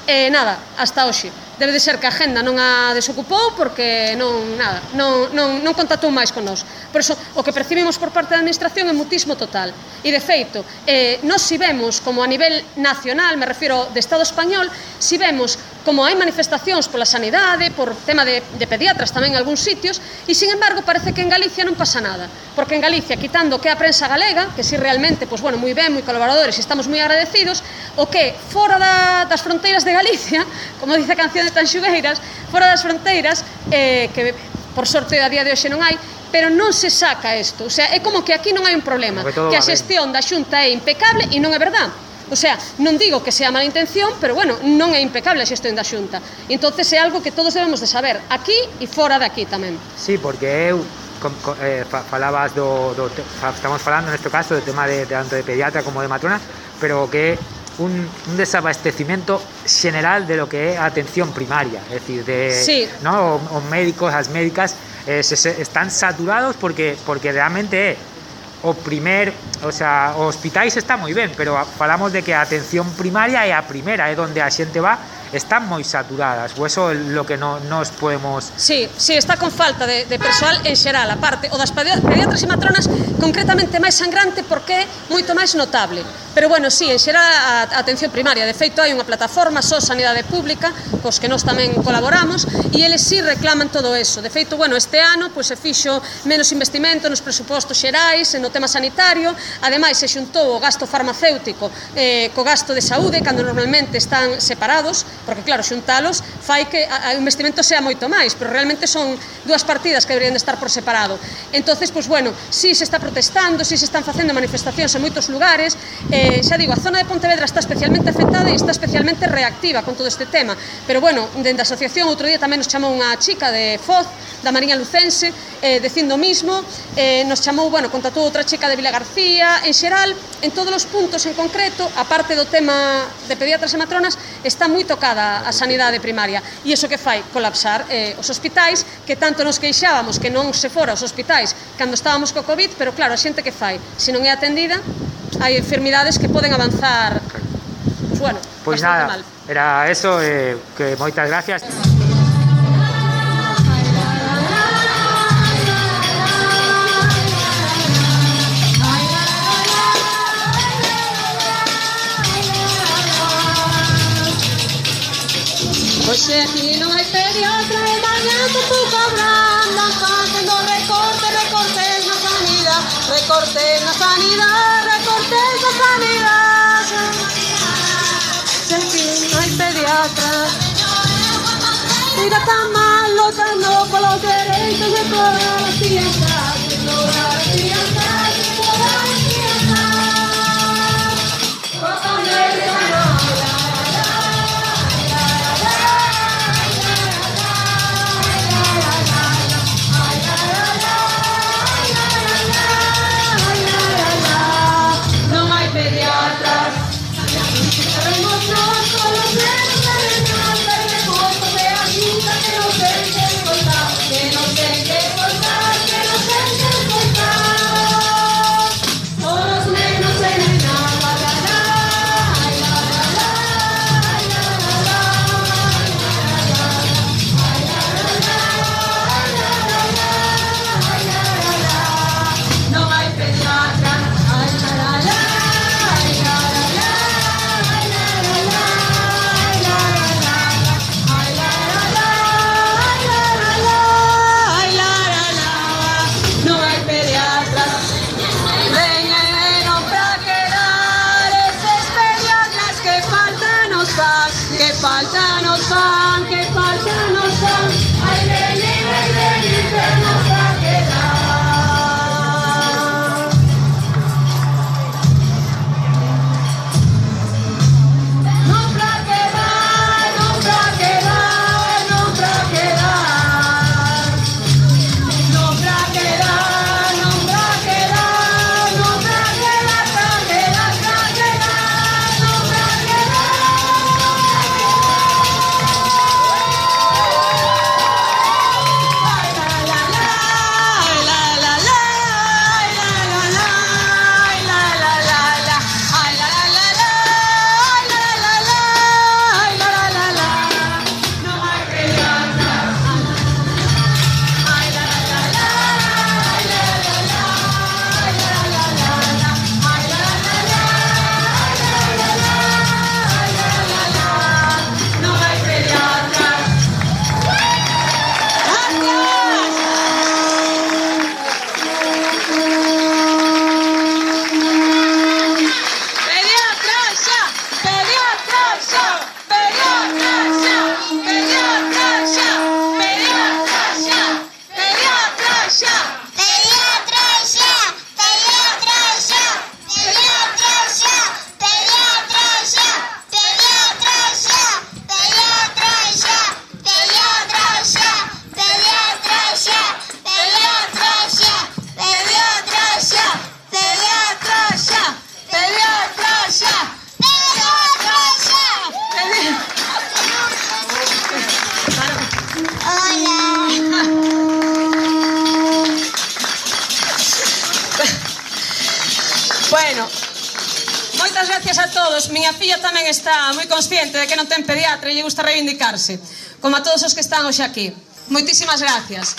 E nada, hasta hoxe. Debe de ser que a agenda non a desocupou porque non, nada, non, non, non contactou máis con nós. Por iso, o que percibimos por parte da Administración é mutismo total. E, de feito, eh, nós si vemos, como a nivel nacional, me refiro de Estado español, si vemos como hai manifestacións pola sanidade, por tema de, de pediatras tamén en algúns sitios, e sin embargo parece que en Galicia non pasa nada, porque en Galicia, quitando que a prensa galega, que si realmente, pois bueno, moi ben, moi colaboradores, estamos moi agradecidos, o que fora da, das fronteiras de Galicia, [LAUGHS] como dice a canción de Tanxugueiras, fora das fronteiras, eh, que por sorte a día de hoxe non hai, pero non se saca isto. O sea, é como que aquí non hai un problema, que a xestión da xunta é impecable e non é verdade O sea, non digo que sea mala intención, pero bueno, non é impecable a xestión da Xunta. E entonces é algo que todos debemos de saber, aquí e fora de aquí tamén. Sí, porque eu com, com, eh, falabas do, do estamos falando neste caso do tema de, de tanto de pediatra como de matrona, pero que un, un desabastecimiento general de lo que é a atención primaria, é dicir, de sí. ¿no? os médicos, as médicas eh, se, se, están saturados porque porque realmente é o primer, o sea, hospitais está moi ben, pero falamos de que a atención primaria é a primeira, é onde a xente va están moi saturadas, o eso é lo que no, nos podemos... Sí, sí, está con falta de, de persoal en xeral, aparte, o das pediatras e matronas concretamente máis sangrante porque é moito máis notable. Pero bueno, sí, en xeral a, a atención primaria, de feito hai unha plataforma só Sanidade Pública, cos que nós tamén colaboramos, e eles sí reclaman todo eso. De feito, bueno, este ano pois, se fixo menos investimento nos presupostos xerais, no tema sanitario, ademais se xuntou o gasto farmacéutico eh, co gasto de saúde, cando normalmente están separados, porque claro, xuntalos fai que a, a investimento sea moito máis, pero realmente son dúas partidas que deberían de estar por separado. Entonces, pois pues, bueno, si se está protestando, si se están facendo manifestacións en moitos lugares, eh, xa digo, a zona de Pontevedra está especialmente afectada e está especialmente reactiva con todo este tema, pero bueno, dende a asociación outro día tamén nos chamou unha chica de Foz, da Mariña Lucense, eh, dicindo o mismo, eh, nos chamou, bueno, contatou outra chica de Vila García, en xeral, en todos os puntos en concreto, aparte do tema de pediatras e matronas, Está moi tocada ah, a sanidade primaria. E iso que fai? Colapsar eh, os hospitais que tanto nos queixábamos que non se fora aos hospitais cando estábamos co Covid, pero claro, a xente que fai, se non é atendida, hai enfermidades que poden avanzar, pues, bueno, pois nada, mal. era eso, eh, que moitas gracias. Que aquí no hay pediatra y mañana tú cabrás haciendo recortes, recortes la sanidad, recortes la sanidad, recortes la sanidad. Que aquí no hay pediatra. Mira tan mal lotando por los derechos de toda la ciencia, de toda la. reivindicarse, como a todos os que están hoxe aquí. Moitísimas gracias.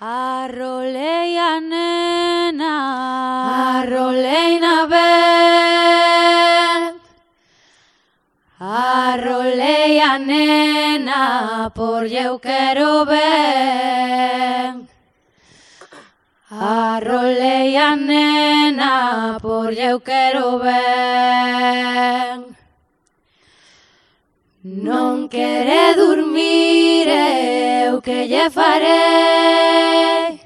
Arrolei a nena, arrolei na vent. Nena, por eu quero ben. Arrolei nena, por eu quero ben. Non quere dormir eu que lle farei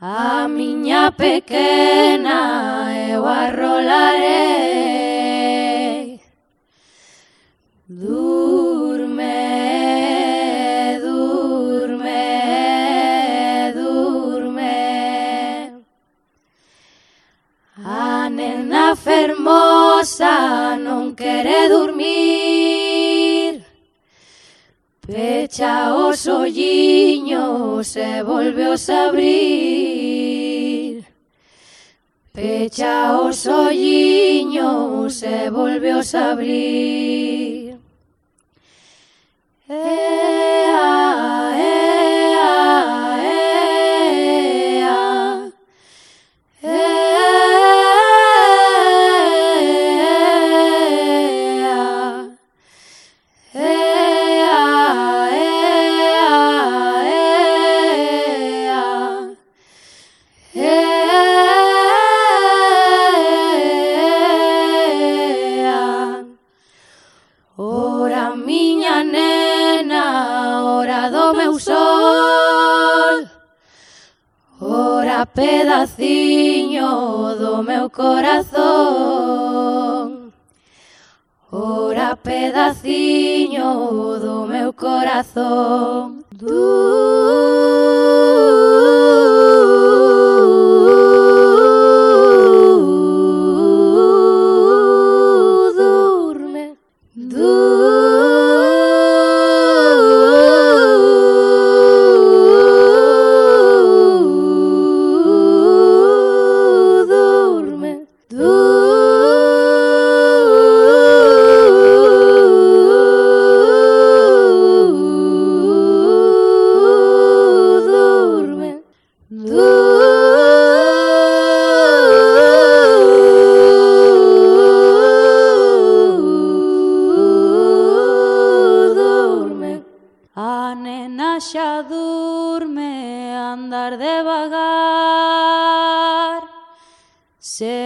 A miña pequena eu arrolarei Durme, durme, durme. A nena fermosa non quere dormir. Pecha os olliños e volveos a abrir. Pecha os olliños e volveos a abrir. E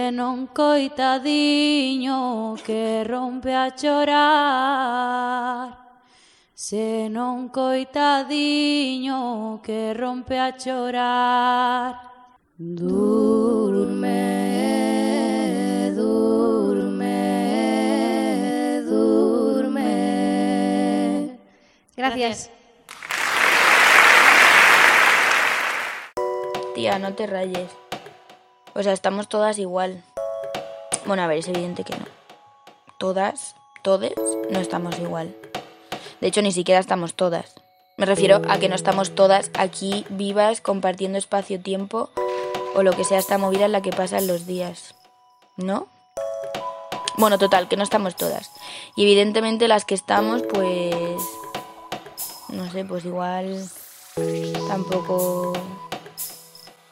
Se non coitadiño que rompe a chorar Se non coitadiño que rompe a chorar Durme, durme, durme Gracias. Tía, no te rayes. O sea, estamos todas igual. Bueno, a ver, es evidente que no. Todas, todes, no estamos igual. De hecho, ni siquiera estamos todas. Me refiero a que no estamos todas aquí vivas, compartiendo espacio-tiempo o lo que sea esta movida en la que pasan los días. ¿No? Bueno, total, que no estamos todas. Y evidentemente las que estamos, pues... No sé, pues igual tampoco...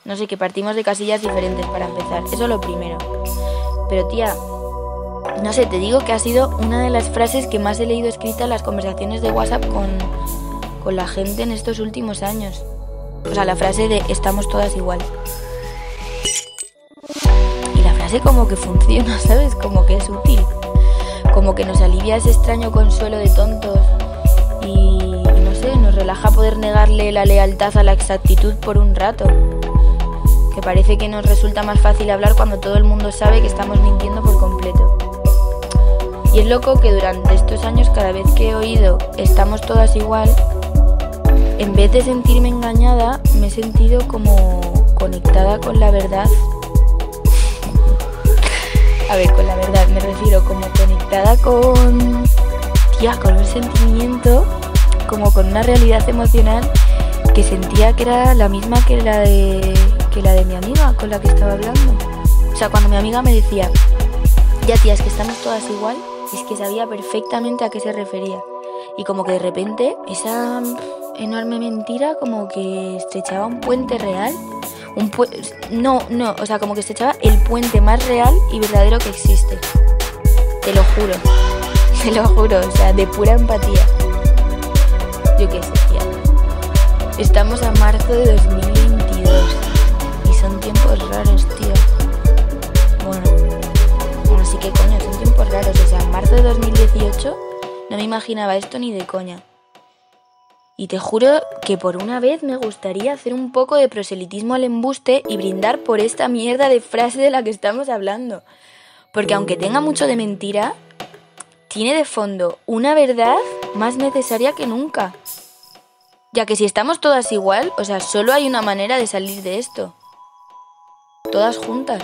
No sé, que partimos de casillas diferentes para empezar. Eso lo primero. Pero tía, no sé, te digo que ha sido una de las frases que más he leído escrita en las conversaciones de WhatsApp con, con la gente en estos últimos años. O sea, la frase de estamos todas igual. Y la frase como que funciona, [LAUGHS] ¿sabes? Como que es útil. Como que nos alivia ese extraño consuelo de tontos. Y no sé, nos relaja poder negarle la lealtad a la exactitud por un rato. Que parece que nos resulta más fácil hablar cuando todo el mundo sabe que estamos mintiendo por completo. Y es loco que durante estos años cada vez que he oído estamos todas igual, en vez de sentirme engañada, me he sentido como conectada con la verdad. A ver, con la verdad me refiero como conectada con... Tía, con un sentimiento, como con una realidad emocional que sentía que era la misma que la de que la de mi amiga con la que estaba hablando. O sea, cuando mi amiga me decía, ya tía, es que estamos todas igual, es que sabía perfectamente a qué se refería. Y como que de repente esa enorme mentira como que estrechaba un puente real. Un pu no, no, o sea, como que estrechaba el puente más real y verdadero que existe. Te lo juro. [LAUGHS] Te lo juro, o sea, de pura empatía. Yo qué sé, tía. Estamos a marzo de 2022 y son tiempos raros, tío. Bueno, bueno, sí que coño, son tiempos raros. O sea, en marzo de 2018 no me imaginaba esto ni de coña. Y te juro que por una vez me gustaría hacer un poco de proselitismo al embuste y brindar por esta mierda de frase de la que estamos hablando. Porque aunque tenga mucho de mentira, tiene de fondo una verdad más necesaria que nunca. Ya que si estamos todas igual, o sea, solo hay una manera de salir de esto. Todas juntas.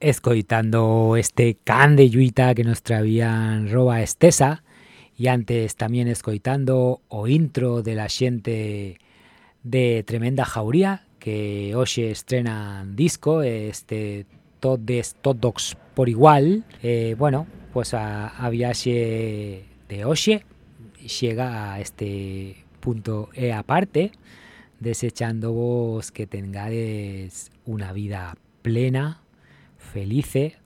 Escoitando este can de lluita que nos traían Roba Estesa. Y antes también escoitando o intro de la xente de Tremenda Jauría que hoxe estrenan disco este todos todos por igual. Eh, bueno, pues a, a de hoxe llega a este punto e aparte desechando vos que tengades una vida plena felice,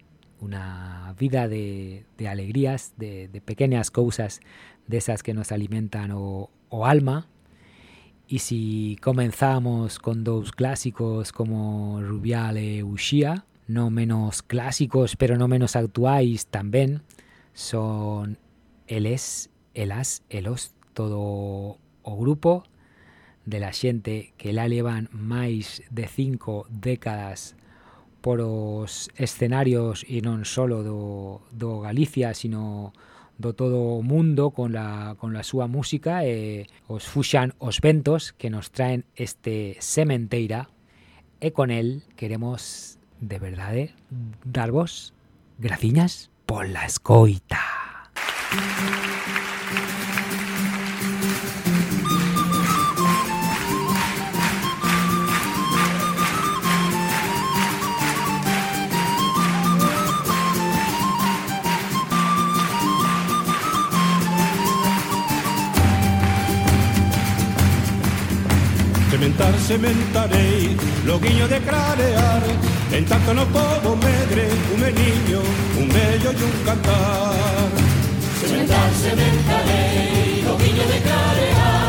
una vida de, de alegrías, de, de, pequeñas cosas de esas que nos alimentan o, alma. Y si comenzamos con dos clásicos como Rubiale Uxía, no menos clásicos, pero no menos actuales también, son eles, elas, elos, todo o grupo de la xente que la levan máis de cinco décadas por os escenarios e non só do, do Galicia, sino do todo o mundo con, la, con la súa música e os fuxan os ventos que nos traen este Sementeira e con el queremos de verdade darvos graciñas pola escoita. Thank. sementarei Loguiño de crarear En tanto no povo medre Un meniño, un bello e un cantar. Sementar, sementarei Loguiño de crarear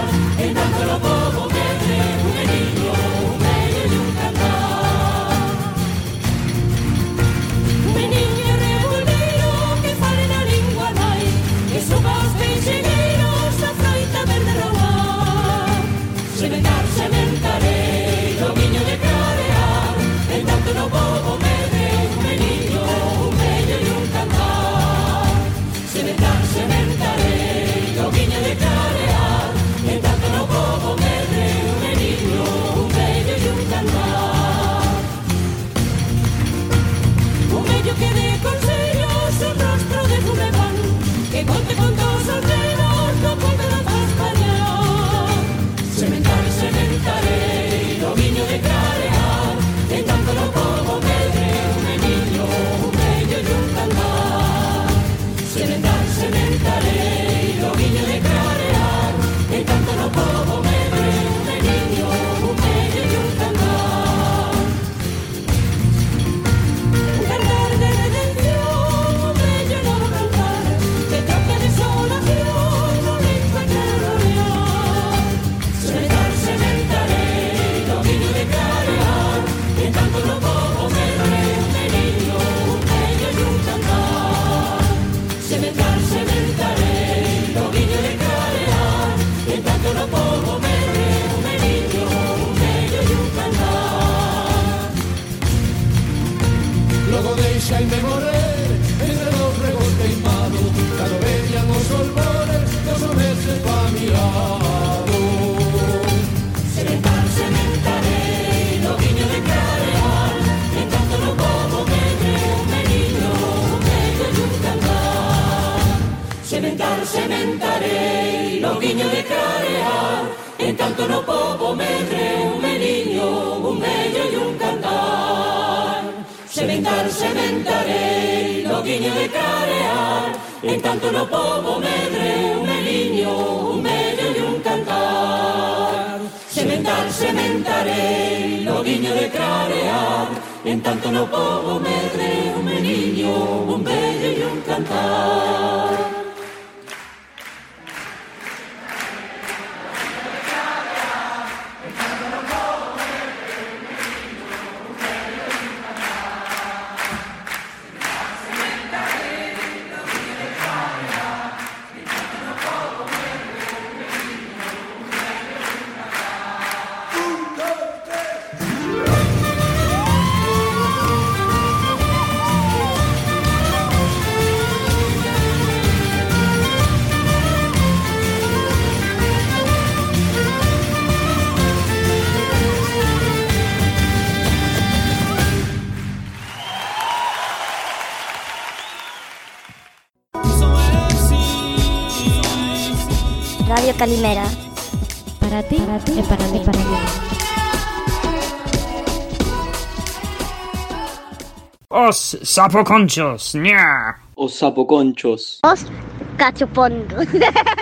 sementarei Loguiño de clarear En tanto no povo medre un meniño Un bello e un cantar. Sementar, sementarei Loguiño de clarear En tanto no povo medre un meniño Un bello e un cantar. Sementar, sementarei Loguiño de clarear En tanto no povo medre un meniño Un bello e un cantar. Calimera. Para ti, para ti e para mí. Para mí. Os sapoconchos, ña. Os sapoconchos. Os cachopondos. [LAUGHS]